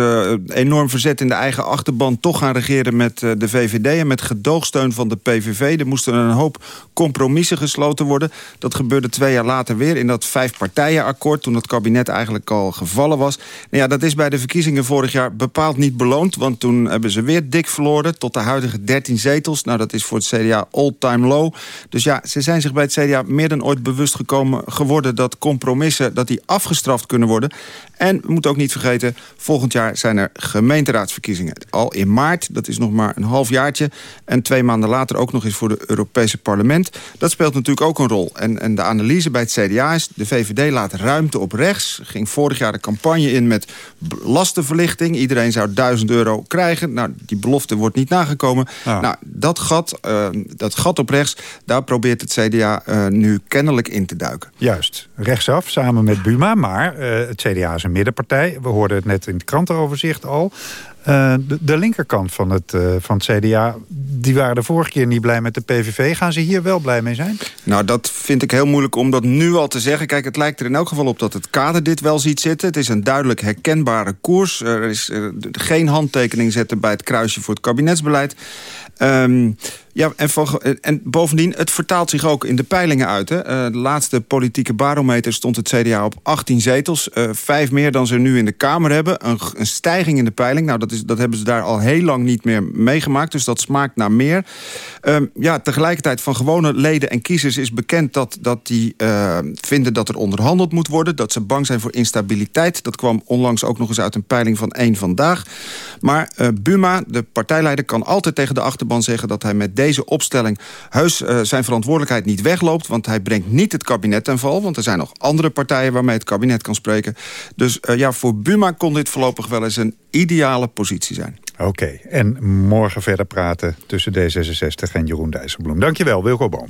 enorm verzet in de eigen achterban... toch gaan regeren met de VVD en met gedoogsteun van de PVV. Er moesten een hoop compromissen gesloten worden. Dat gebeurde twee jaar later weer in dat vijfpartijenakkoord... toen het kabinet eigenlijk al gevallen was. Nou ja, dat is bij de verkiezingen vorig jaar bepaald niet beloond... want toen hebben ze weer dik verloren tot de huidige 13 zetels. Nou, dat is voor het CDA all-time low. Dus ja, ze zijn zich bij het CDA meer dan ooit bewust gekomen geworden... dat compromissen dat die afgestraft kunnen worden. En we moeten ook niet vergeten, volgend jaar zijn er gemeenteraadsverkiezingen. Al in maart, dat is nog maar een half jaartje. En twee maanden later ook nog eens voor het Europese parlement. Dat speelt natuurlijk ook een rol. En, en de analyse bij het CDA is, de VVD laat ruimte op rechts. Ging vorig jaar de campagne in met lastenverlichting. Iedereen zou 1000 euro krijgen. Nou, die belofte wordt niet nagekomen. Nou, dat gat, uh, dat gat op rechts, daar probeert het CDA uh, nu kennelijk in te duiken. Juist, rechtsaf, samen met Buma. Maar uh, het CDA is een middenpartij. We hoorden het net in het krantenoverzicht al. Uh, de, linkerkant van het, uh, van het CDA, die waren de vorige keer niet blij met de PVV. Gaan ze hier wel blij mee zijn? Nou, dat vind ik heel moeilijk om dat nu al te zeggen. Kijk, het lijkt er in elk geval op dat het kader dit wel ziet zitten. Het is een duidelijk herkenbare koers. Er is uh, geen handtekening zetten bij het kruisje voor het kabinetsbeleid. Um, ja, en, bovendien, het vertaalt zich ook in de peilingen uit. Hè. Uh, de laatste politieke barometer stond het CDA op 18 zetels. Uh, vijf meer dan ze nu in de Kamer hebben. Een, een, stijging in de peiling. Nou, dat, is, dat hebben ze daar al heel lang niet meer meegemaakt. Dus dat smaakt naar meer. Uh, ja, tegelijkertijd van gewone leden en kiezers is bekend... dat, dat die vinden dat er onderhandeld moet worden. Dat ze bang zijn voor instabiliteit. Dat kwam onlangs ook nog eens uit een peiling van één Vandaag. Maar Buma, de partijleider, kan altijd tegen de achterban zeggen... dat hij met deze opstelling heus uh, zijn verantwoordelijkheid niet wegloopt. Want hij brengt niet het kabinet ten val. Want er zijn nog andere partijen waarmee het kabinet kan spreken. Dus uh, ja, voor Buma kon dit voorlopig wel eens een ideale positie zijn. Oké, en morgen verder praten tussen D66 en Jeroen Dijsselbloem. Dankjewel, Wilco Boom.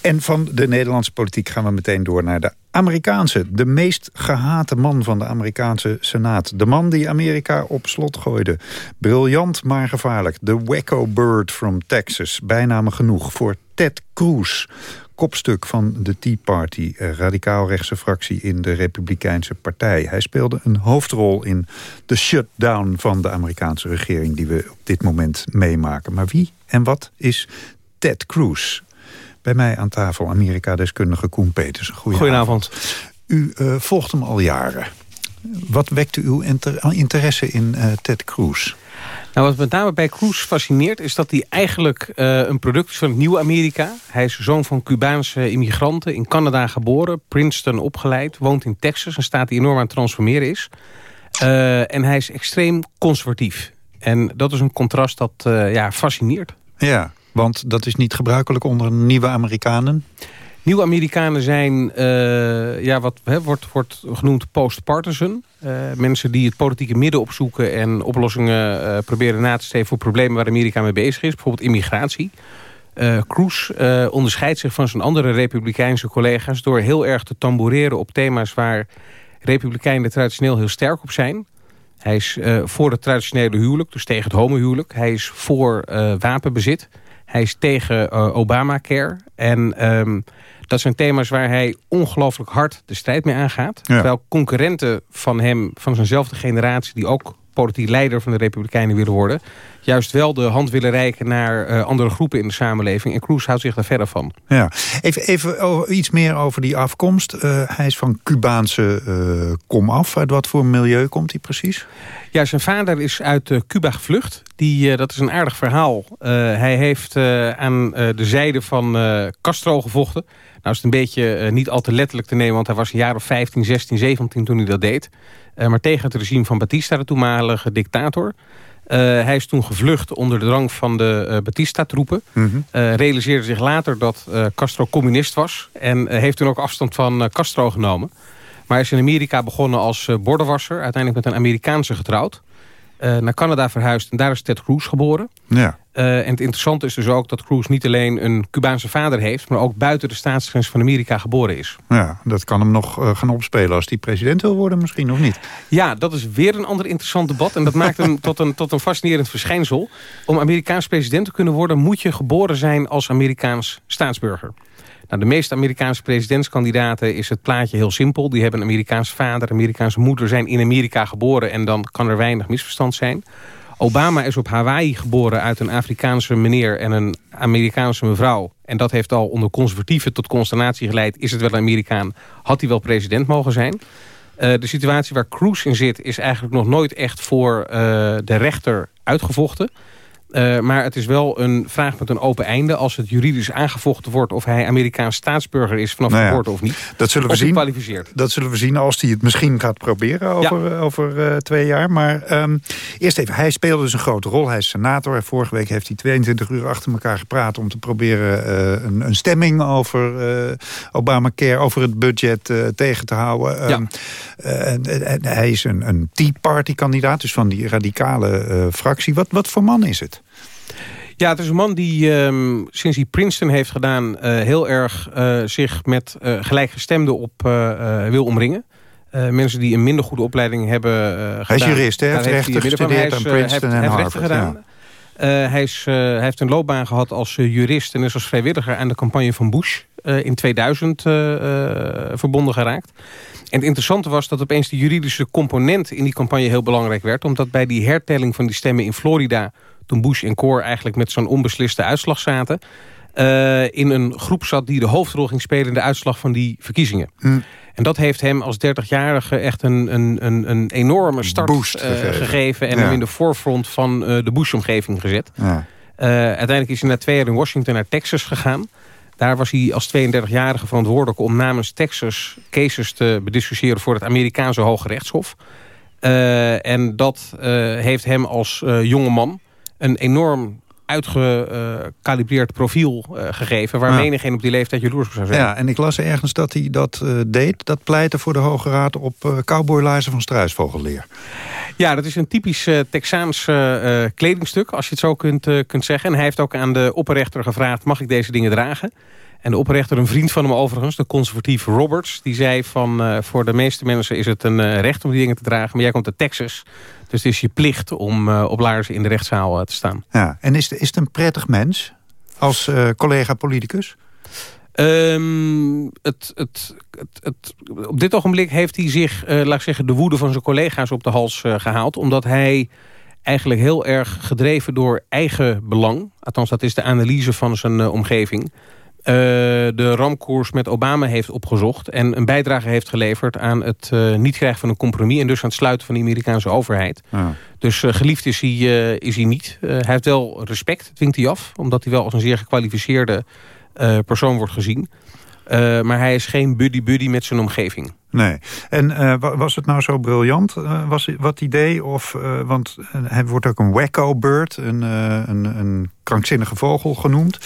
En van de Nederlandse politiek gaan we meteen door naar de Amerikaanse. De meest gehate man van de Amerikaanse Senaat. De man die Amerika op slot gooide. Briljant, maar gevaarlijk. De Wacko Bird from Texas. Bijnamen genoeg voor Ted Cruz. Kopstuk van de Tea Party, radicaal-rechtse fractie in de Republikeinse Partij. Hij speelde een hoofdrol in de shutdown van de Amerikaanse regering... die we op dit moment meemaken. Maar wie en wat is Ted Cruz? Bij mij aan tafel Amerika-deskundige Koen Peters. Goedenavond. U uh, volgt hem al jaren. Wat wekte uw inter interesse in uh, Ted Cruz? Nou, wat met name bij Cruz fascineert... is dat hij eigenlijk uh, een product is van het nieuwe Amerika. Hij is zoon van Cubaanse immigranten, in Canada geboren... Princeton opgeleid, woont in Texas... een staat die enorm aan het transformeren is. en hij is extreem conservatief. En dat is een contrast dat ja, fascineert. Ja, want dat is niet gebruikelijk onder nieuwe Amerikanen? Nieuwe Amerikanen zijn uh, ja, wat wordt, wordt genoemd post-partisan. Uh, mensen die het politieke midden opzoeken... en oplossingen uh, proberen na te streven voor problemen waar Amerika mee bezig is. Bijvoorbeeld immigratie. Cruz onderscheidt zich van zijn andere republikeinse collega's... door heel erg te tamboureren op thema's waar republikeinen traditioneel heel sterk op zijn. Hij is voor het traditionele huwelijk, dus tegen het homohuwelijk. Hij is voor wapenbezit... Hij is tegen uh, Obamacare. En um, dat zijn thema's waar hij ongelooflijk hard de strijd mee aangaat. Ja. Terwijl concurrenten van hem, van zijnzelfde generatie... die ook politiek leider van de Republikeinen willen worden... juist wel de hand willen reiken naar uh, andere groepen in de samenleving. En Cruz houdt zich daar verder van. Ja. Even, even over, iets meer over die afkomst. Uh, hij is van Cubaanse uh, komaf. Uit wat voor milieu komt hij precies? Ja, zijn vader is uit Cuba gevlucht. Die, dat is een aardig verhaal. hij heeft aan de zijde van Castro gevochten. Nou is het een beetje niet al te letterlijk te nemen... want hij was een jaar of 15, 16, 17 toen hij dat deed... Maar tegen het regime van Batista, de toenmalige dictator. Uh, hij is toen gevlucht onder de drang van de uh, Batista-troepen. Mm -hmm. realiseerde zich later dat Castro communist was. En heeft toen ook afstand van Castro genomen. Maar hij is in Amerika begonnen als bordenwasser. Uiteindelijk met een Amerikaanse getrouwd. Naar Canada verhuisd en daar is Ted Cruz geboren. Ja. en het interessante is dus ook dat Cruz niet alleen een Cubaanse vader heeft... maar ook buiten de staatsgrens van Amerika geboren is. Ja, dat kan hem nog gaan opspelen als hij president wil worden misschien, of niet? Ja, dat is weer een ander interessant debat. En dat maakt hem [laughs] tot een, tot een fascinerend verschijnsel. Om Amerikaans president te kunnen worden... moet je geboren zijn als Amerikaans staatsburger. Nou, de meeste Amerikaanse presidentskandidaten is het plaatje heel simpel. Die hebben een Amerikaanse vader, Amerikaanse moeder, zijn in Amerika geboren... en dan kan er weinig misverstand zijn. Obama is op Hawaii geboren uit een Afrikaanse meneer en een Amerikaanse mevrouw. En dat heeft al onder conservatieven tot consternatie geleid. Is het wel Amerikaan? Had hij wel president mogen zijn? Uh, de situatie waar Cruz in zit is eigenlijk nog nooit echt voor uh, de rechter uitgevochten. Uh, maar het is wel een vraag met een open einde. Als het juridisch aangevochten wordt of hij Amerikaans staatsburger is vanaf nou ja, geboorte of niet. Dat zullen, we zien, dat zullen we zien als hij het misschien gaat proberen over, ja. over uh, twee jaar. Maar um, eerst even, hij speelde dus een grote rol. Hij is senator. Vorige week heeft hij 22 uur achter elkaar gepraat... om te proberen uh, een, een, stemming over Obamacare, over het budget tegen te houden. Um, hij is een, een Tea Party kandidaat, dus van die radicale fractie. Wat, wat voor man is het? Ja, het is een man die um, sinds hij Princeton heeft gedaan... Uh, heel erg uh, zich met uh, gelijkgestemden op wil omringen. mensen die een minder goede opleiding hebben gedaan. Hij is jurist, hè? Hij heeft rechten gestudeerd aan Princeton en Harvard. gedaan. Ja. hij, is, hij heeft een loopbaan gehad als jurist... en is als vrijwilliger aan de campagne van Bush... in 2000 verbonden geraakt. En het interessante was dat opeens de juridische component in die campagne heel belangrijk werd. Omdat bij die hertelling van die stemmen in Florida toen Bush en Gore eigenlijk met zo'n onbesliste uitslag zaten... Uh, in een groep zat die de hoofdrol ging spelen in de uitslag van die verkiezingen. Hm. En dat heeft hem als 30-jarige echt een, een, een, een enorme start uh, gegeven. gegeven. En ja. hem in de voorfront van uh, de Bush-omgeving gezet. Ja. uiteindelijk is hij na twee jaar in Washington naar Texas gegaan. Daar was hij als 32-jarige verantwoordelijk om namens Texas cases te bediscussiëren voor het Amerikaanse Hoge Rechtshof. en dat heeft hem als jonge man een enorm uitgecalibreerd profiel uh, gegeven... waar ja. menigeen op die leeftijd jaloers op zou zijn. Ja, en ik las ergens dat hij dat uh, deed, dat pleiten voor de Hoge Raad... op uh, cowboylaarzen van struisvogelleer. Ja, dat is een typisch Texaans kledingstuk, als je het zo kunt, kunt zeggen. En hij heeft ook aan de opperrechter gevraagd... mag ik deze dingen dragen? En de oprechter, een vriend van hem overigens, de conservatief Roberts... die zei van uh, voor de meeste mensen is het een uh, recht om die dingen te dragen... maar jij komt uit Texas, dus het is je plicht om uh, op laarzen in de rechtszaal te staan. Ja, en is, is het een prettig mens als collega-politicus? Um, het, het, het, op dit ogenblik heeft hij zich, laat ik zeggen, de woede van zijn collega's op de hals gehaald. Omdat hij eigenlijk heel erg gedreven door eigen belang... althans dat is de analyse van zijn omgeving uh, de ramkoers met Obama heeft opgezocht... en een bijdrage heeft geleverd aan het uh, niet krijgen van een compromis... en dus aan het sluiten van de Amerikaanse overheid. Dus uh, geliefd is hij, is hij niet. hij heeft wel respect, dwingt hij af... omdat hij wel als een zeer gekwalificeerde persoon wordt gezien. maar hij is geen buddy-buddy met zijn omgeving. Nee. En was het nou zo briljant, was wat idee? Of, want hij wordt ook een wacko-bird, een, een, een krankzinnige vogel genoemd...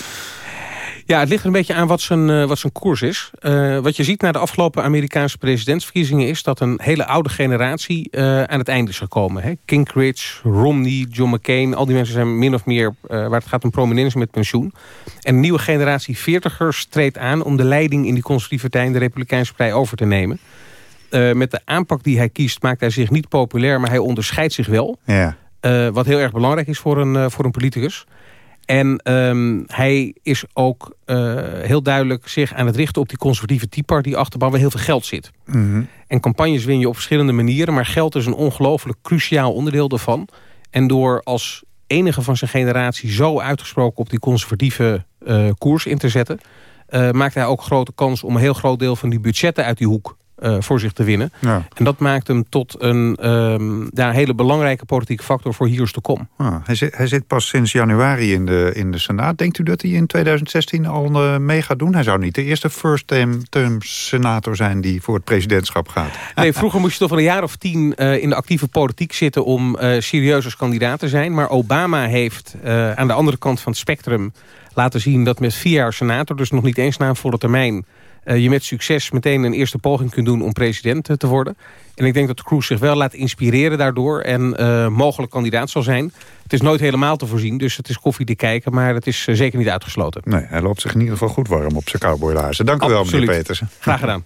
Ja, het ligt er een beetje aan wat zijn, uh, wat zijn koers is. Uh, wat je ziet na de afgelopen Amerikaanse presidentsverkiezingen... is dat een hele oude generatie uh, aan het einde is gekomen. Hè? Gingrich, Romney, John McCain... al die mensen zijn min of meer, waar het gaat om prominentie met pensioen. En een nieuwe generatie veertigers treedt aan... om de leiding in die conservatieve partij en de Republikeinse partij over te nemen. met de aanpak die hij kiest maakt hij zich niet populair... maar hij onderscheidt zich wel. Ja. wat heel erg belangrijk is voor een, voor een politicus... En um, hij is ook uh, heel duidelijk zich aan het richten op die conservatieve Tea Party achterban waar heel veel geld zit. Mm -hmm. En campagnes win je op verschillende manieren, maar geld is een ongelooflijk cruciaal onderdeel daarvan. En door als enige van zijn generatie zo uitgesproken op die conservatieve uh, koers in te zetten, uh, maakt hij ook grote kans om een heel groot deel van die budgetten uit die hoek uh, voor zich te winnen. Ja. En dat maakt hem tot een um, ja, hele belangrijke politieke factor voor Years to Come. Ah, hij, zit, hij zit pas sinds januari in de, in de Senaat. Denkt u dat hij in 2016 al uh, mee gaat doen? Hij zou niet de eerste first term, term senator zijn die voor het presidentschap gaat. Nee, vroeger moest je toch wel een jaar of tien uh, in de actieve politiek zitten om serieus als kandidaat te zijn. Maar Obama heeft aan de andere kant van het spectrum laten zien dat met vier jaar senator, dus nog niet eens na een volle termijn je met succes meteen een eerste poging kunt doen om president te worden. En ik denk dat Cruz zich wel laat inspireren daardoor en mogelijk kandidaat zal zijn. Het is nooit helemaal te voorzien, dus het is koffie te kijken, maar het is zeker niet uitgesloten. Nee, hij loopt zich in ieder geval goed warm op zijn cowboylaarzen. Dank u wel, meneer Petersen. Graag gedaan.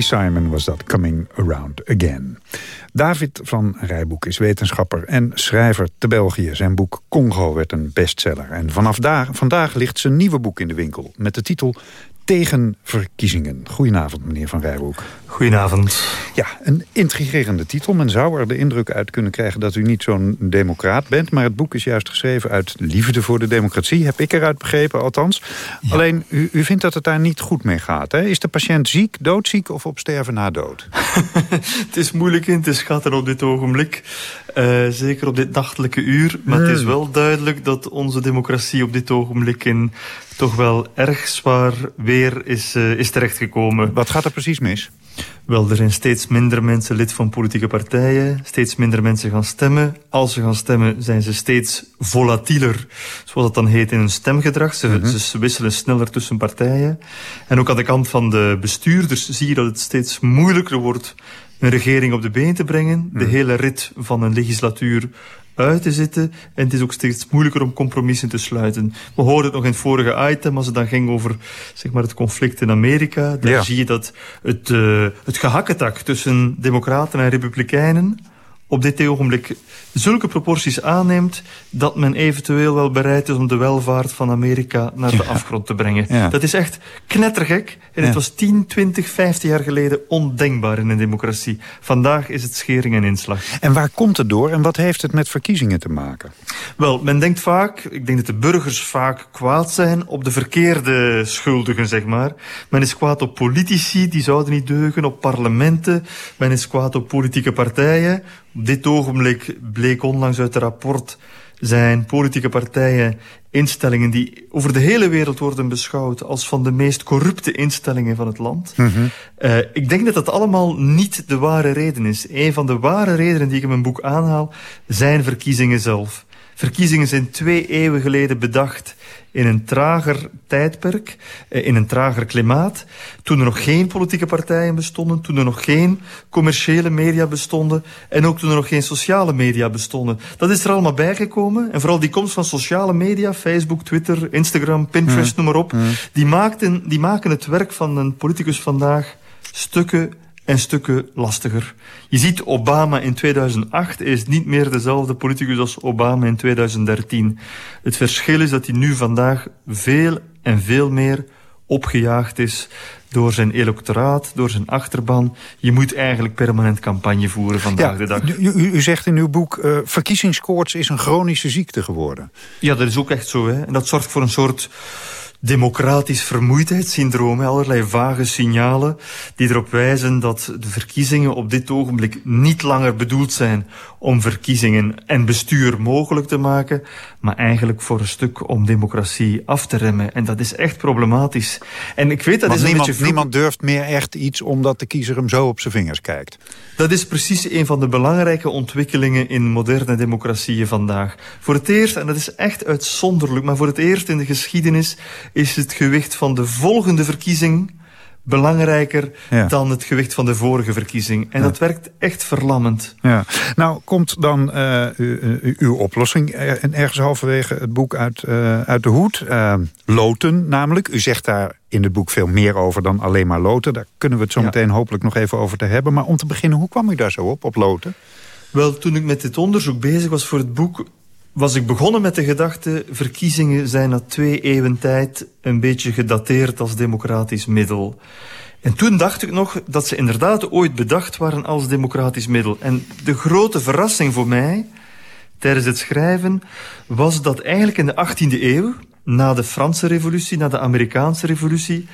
Simon was dat, Coming Around Again. David van Rijboek is wetenschapper en schrijver te België. Zijn boek Congo werd een bestseller. En vanaf daar, vandaag ligt zijn nieuwe boek in de winkel... met de titel tegen verkiezingen. Goedenavond, meneer Van Rijbroek. Goedenavond. Ja, een intrigerende titel. Men zou er de indruk uit kunnen krijgen dat u niet zo'n democraat bent... maar het boek is juist geschreven uit liefde voor de democratie... heb ik eruit begrepen, althans. Alleen, u, u vindt dat het daar niet goed mee gaat. Hè? Is de patiënt ziek, doodziek of op sterven na dood? [laughs] het is moeilijk in te schatten op dit ogenblik. Uh, zeker op dit nachtelijke uur. Maar het is hmm. wel duidelijk dat onze democratie op dit ogenblik... in toch wel erg zwaar weer is, uh, is terechtgekomen. Wat gaat er precies mis? Wel, er zijn steeds minder mensen lid van politieke partijen. Steeds minder mensen gaan stemmen. Als ze gaan stemmen, zijn ze steeds volatieler, zoals dat dan heet, in hun stemgedrag. Ze, mhm. ze wisselen sneller tussen partijen. En ook aan de kant van de bestuurders zie je dat het steeds moeilijker wordt een regering op de been te brengen. De mhm. hele rit van een legislatuur uit te zitten. En het is ook steeds moeilijker om compromissen te sluiten. We hoorden het nog in het vorige item, als het dan ging over zeg maar, het conflict in Amerika. Daar Ja. zie je dat het, uh, het gehakketak tussen democraten en republikeinen op dit ogenblik zulke proporties aanneemt... dat men eventueel wel bereid is om de welvaart van Amerika naar de afgrond te brengen. Ja. Dat is echt knettergek. En Ja. het was 10, 20, 50 jaar geleden ondenkbaar in een democratie. Vandaag is het schering en inslag. En waar komt het door en wat heeft het met verkiezingen te maken? Wel, men denkt vaak, ik denk dat de burgers vaak kwaad zijn op de verkeerde schuldigen, zeg maar. Men is kwaad op politici, die zouden niet deugen, op parlementen. Men is kwaad op politieke partijen. Op dit ogenblik bleek onlangs uit het rapport zijn politieke partijen instellingen die over de hele wereld worden beschouwd als van de meest corrupte instellingen van het land. Uh, ik denk dat dat allemaal niet de ware reden is. Een van de ware redenen die ik in mijn boek aanhaal, zijn verkiezingen zelf. Verkiezingen zijn twee eeuwen geleden bedacht in een trager tijdperk, in een trager klimaat. Toen er nog geen politieke partijen bestonden, toen er nog geen commerciële media bestonden en ook toen er nog geen sociale media bestonden. Dat is er allemaal bijgekomen en vooral die komst van sociale media, Facebook, Twitter, Instagram, Pinterest, Mm. noem maar op, die, maakten, die maken het werk van een politicus vandaag stukken en stukken lastiger. Je ziet Obama in 2008 is niet meer dezelfde politicus als Obama in 2013. Het verschil is dat hij nu vandaag veel en veel meer opgejaagd is door zijn electoraat, door zijn achterban. Je moet eigenlijk permanent campagne voeren vandaag de dag. U, u, u zegt in uw boek, uh, verkiezingskoorts is een chronische ziekte geworden. Ja, dat is ook echt zo. Hè? En dat zorgt voor een soort democratisch vermoeidheidssyndroom. Allerlei vage signalen die erop wijzen dat de verkiezingen op dit ogenblik niet langer bedoeld zijn om verkiezingen en bestuur mogelijk te maken, maar eigenlijk voor een stuk om democratie af te remmen. En dat is echt problematisch. En ik weet dat Want is een niemand, beetje niemand durft meer echt iets omdat de kiezer hem zo op zijn vingers kijkt. Dat is precies een van de belangrijke ontwikkelingen in moderne democratieën vandaag. Voor het eerst, en dat is echt uitzonderlijk, maar voor het eerst in de geschiedenis is het gewicht van de volgende verkiezing belangrijker Ja. dan het gewicht van de vorige verkiezing. En Ja. dat werkt echt verlammend. Ja. Nou, komt dan uh, u, uw oplossing en ergens halverwege het boek uit, uh, uit de hoed? Uh, loten namelijk. U zegt daar in het boek veel meer over dan alleen maar loten. Daar kunnen we het zo Ja. meteen hopelijk nog even over te hebben. Maar om te beginnen, hoe kwam u daar zo op, op loten? Wel, toen ik met dit onderzoek bezig was voor het boek... was ik begonnen met de gedachte... verkiezingen zijn na twee eeuwen tijd... een beetje gedateerd als democratisch middel. En toen dacht ik nog dat ze inderdaad ooit bedacht waren als democratisch middel. En de grote verrassing voor mij tijdens het schrijven... was dat eigenlijk in de 18e eeuw... na de Franse revolutie, na de Amerikaanse revolutie...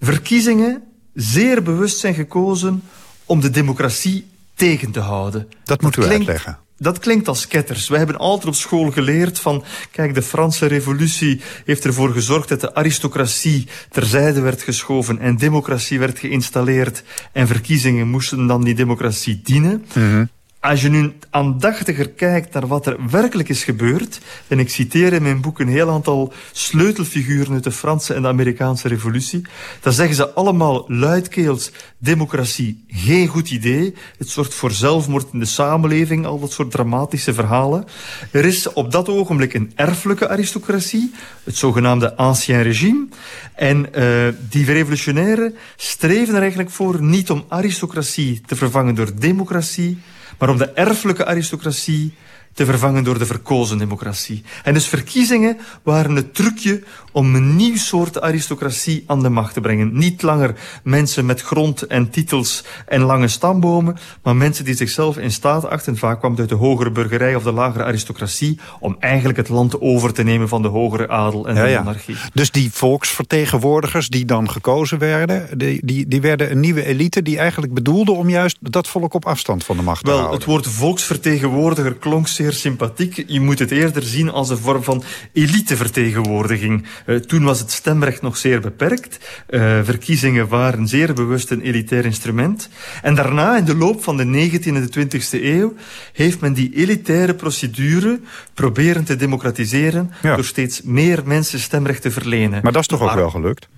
verkiezingen zeer bewust zijn gekozen om de democratie tegen te houden. Dat moet u klinkt, uitleggen. Dat klinkt als ketters. We hebben altijd op school geleerd van... kijk, de Franse revolutie heeft ervoor gezorgd... dat de aristocratie terzijde werd geschoven... en democratie werd geïnstalleerd... en verkiezingen moesten dan die democratie dienen. -hmm. Als je nu aandachtiger kijkt naar wat er werkelijk is gebeurd... en ik citeer in mijn boek een heel aantal sleutelfiguren... uit de Franse en de Amerikaanse revolutie... dan zeggen ze allemaal luidkeels... democratie, geen goed idee. Het zorgt voor zelfmoord in de samenleving... al dat soort dramatische verhalen. Er is op dat ogenblik een erfelijke aristocratie... het zogenaamde ancien regime... en uh, die revolutionairen streven er eigenlijk voor... niet om aristocratie te vervangen door democratie maar om de erfelijke aristocratie te vervangen door de verkozen democratie. En dus verkiezingen waren het trucje om een nieuw soort aristocratie aan de macht te brengen. Niet langer mensen met grond en titels en lange stambomen, maar mensen die zichzelf in staat achten, vaak kwam het uit de hogere burgerij of de lagere aristocratie, om eigenlijk het land over te nemen van de hogere adel en ja, de ja. monarchie. Dus die volksvertegenwoordigers die dan gekozen werden, die, die, die werden een nieuwe elite die eigenlijk bedoelde om juist dat volk op afstand van de macht te Wel, houden. het woord volksvertegenwoordiger klonk zeer sympathiek. Je moet het eerder zien als een vorm van elitevertegenwoordiging. Uh, toen was het stemrecht nog zeer beperkt. Uh, verkiezingen waren zeer bewust een elitair instrument. En daarna, in de loop van de 19e en de 20e eeuw, heeft men die elitaire procedure proberen te democratiseren Ja. door steeds meer mensen stemrecht te verlenen. Maar dat is toch ook Maar- wel gelukt?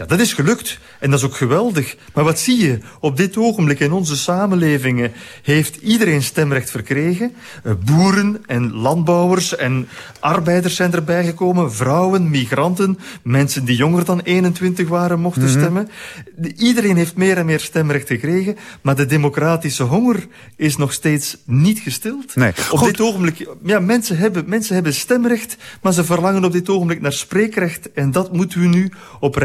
Ja, dat is gelukt. En dat is ook geweldig. Maar wat zie je? Op dit ogenblik in onze samenlevingen heeft iedereen stemrecht verkregen. Uh, boeren en landbouwers en arbeiders zijn erbij gekomen. Vrouwen, migranten, mensen die jonger dan 21 waren mochten mm -hmm. stemmen. Iedereen heeft meer en meer stemrecht gekregen. Maar de democratische honger is nog steeds niet gestild. Nee. Op Goed. dit ogenblik, ja, mensen hebben, mensen hebben stemrecht, maar ze verlangen op dit ogenblik naar spreekrecht. En dat moeten we nu op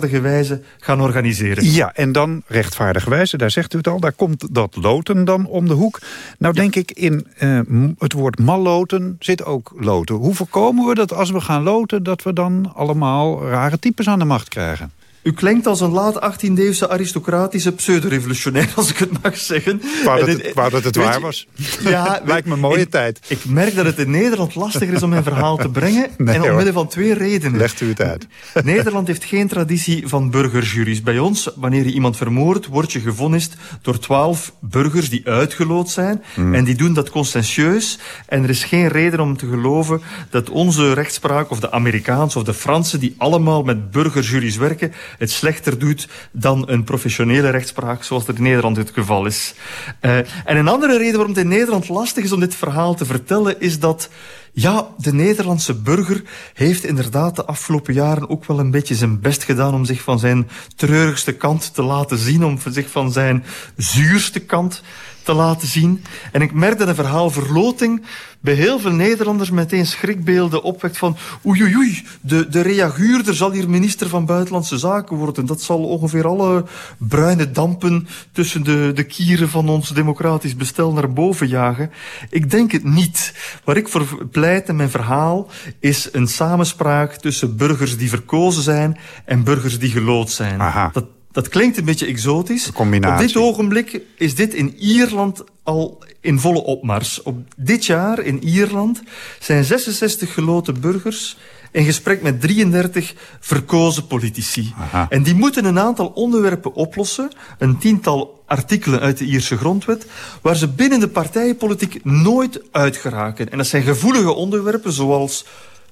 rechtvaardige wijze gaan organiseren. Ja, en dan rechtvaardige wijze, daar zegt u het al, daar komt dat loten dan om de hoek. Nou denk ik, in uh, het woord malloten zit ook loten. Hoe voorkomen we dat als we gaan loten, dat we dan allemaal rare types aan de macht krijgen? U klinkt als een laat 18e-eeuwse aristocratische pseudo-revolutionair, [laughs] als ik het mag zeggen. Wou dat het, wou dat het waar je, was. [laughs] Ja, [laughs] Lijkt me een mooie ik, tijd. Ik merk dat het in Nederland lastiger is om mijn verhaal te brengen. Nee, en omwille van twee redenen. Legt u het uit. Nederland heeft geen traditie van burgerjuries. Bij ons, wanneer je iemand vermoordt, word je gevonnist door twaalf burgers die uitgeloot zijn. Mm. En die doen dat conscientieus. En er is geen reden om te geloven dat onze rechtspraak, of de Amerikaanse of de Franse, die allemaal met burgerjuries werken, het slechter doet dan een professionele rechtspraak, zoals dat in Nederland het geval is. Uh, en een andere reden waarom het in Nederland lastig is om dit verhaal te vertellen, is dat ja, de Nederlandse burger heeft inderdaad de afgelopen jaren ook wel een beetje zijn best gedaan om zich van zijn treurigste kant te laten zien, om zich van zijn zuurste kant te laten zien. En ik merk dat een verhaal verloting bij heel veel Nederlanders meteen schrikbeelden opwekt van oei oei oei, de, de reaguurder zal hier minister van Buitenlandse Zaken worden. Dat zal ongeveer alle bruine dampen tussen de, de kieren van ons democratisch bestel naar boven jagen. Ik denk het niet. Waar ik voor pleit in mijn verhaal is een samenspraak tussen burgers die verkozen zijn en burgers die gelood zijn. Aha. Dat, dat klinkt een beetje exotisch. Combinatie. Op dit ogenblik is dit in Ierland al in volle opmars. Op dit jaar in Ierland zijn 66 geloten burgers in gesprek met 33 verkozen politici. Aha. En die moeten een aantal onderwerpen oplossen, een tiental artikelen uit de Ierse grondwet, waar ze binnen de partijenpolitiek nooit uitgeraken. En dat zijn gevoelige onderwerpen zoals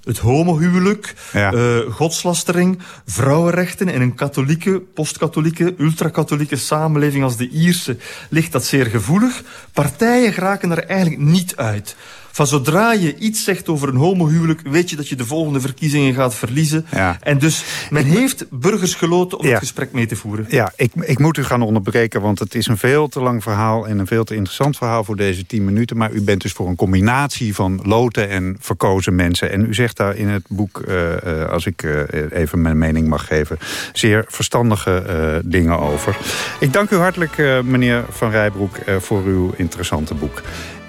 het homohuwelijk, ja. uh, godslastering, vrouwenrechten in een katholieke, postkatholieke, ultrakatholieke samenleving als de Ierse ligt dat zeer gevoelig. Partijen geraken er eigenlijk niet uit. Van zodra je iets zegt over een homohuwelijk, weet je dat je de volgende verkiezingen gaat verliezen. Ja. En dus men heeft burgers geloten om ja. het gesprek mee te voeren. Ja, ik, ik moet u gaan onderbreken, want het is een veel te lang verhaal en een veel te interessant verhaal voor deze tien minuten. Maar u bent dus voor een combinatie van loten en verkozen mensen. En u zegt daar in het boek, uh, uh, als ik uh, even mijn mening mag geven, zeer verstandige dingen over. Ik dank u hartelijk, meneer Van Rijbroek, voor uw interessante boek.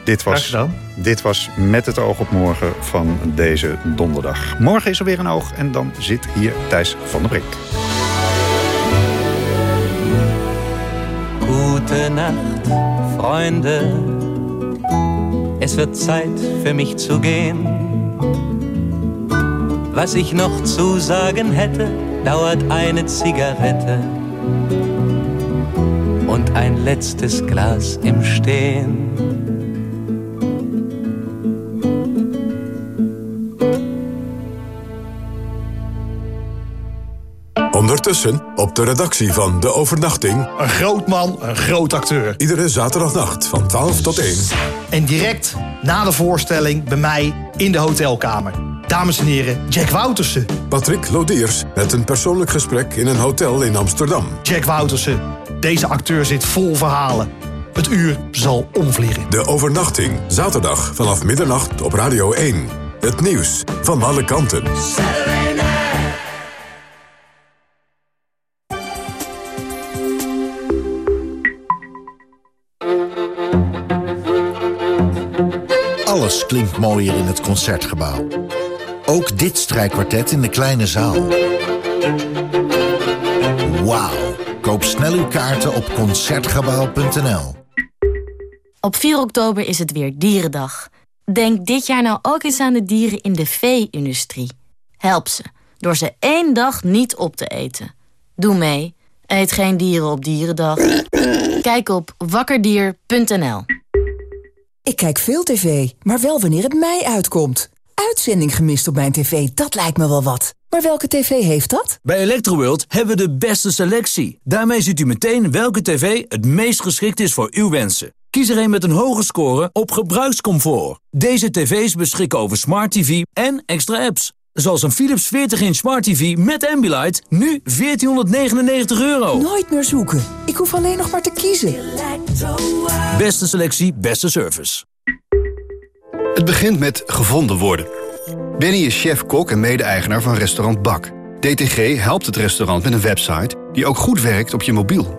Dit was, dit was Met het oog op morgen van deze donderdag. Morgen is er weer een oog en dan zit hier Thijs van der Brink. Gute Nacht, Freunde. Es wird Zeit für mich zu gehen. Was ich noch zu sagen hätte, dauert eine Zigarette und ein letztes Glas im Stehen. Ondertussen op de redactie van De Overnachting... Een groot man, een groot acteur. Iedere zaterdagnacht van 12 tot 1. En direct na de voorstelling bij mij in de hotelkamer. Dames en heren, Jack Woutersen. Patrick Lodiers met een persoonlijk gesprek in een hotel in Amsterdam. Jack Woutersen, deze acteur zit vol verhalen. Het uur zal omvliegen. De Overnachting, zaterdag vanaf middernacht op Radio 1. Het nieuws van alle kanten. Klinkt mooier in het Concertgebouw. Ook dit strijkkwartet in de kleine zaal. Wauw. Koop snel uw kaarten op Concertgebouw.nl. Op 4 oktober is het weer Dierendag. Denk dit jaar nou ook eens aan de dieren in de vee-industrie. Help ze, door ze één dag niet op te eten. Doe mee. Eet geen dieren op Dierendag. Kijk op wakkerdier.nl Ik kijk veel tv, maar wel wanneer het mij uitkomt. uitzending gemist op mijn tv, dat lijkt me wel wat. Maar welke tv heeft dat? Bij Electroworld hebben we de beste selectie. Daarmee ziet u meteen welke tv het meest geschikt is voor uw wensen. Kies er een met een hoge score op gebruikscomfort. Deze tv's beschikken over smart tv en extra apps. Zoals een Philips 40-inch Smart TV met Ambilight, nu 1499 euro. Nooit meer zoeken. Ik hoef alleen nog maar te kiezen. Beste selectie, beste service. Het begint met gevonden worden. Benny is chef-kok en mede-eigenaar van restaurant Bak. DTG helpt het restaurant met een website die ook goed werkt op je mobiel.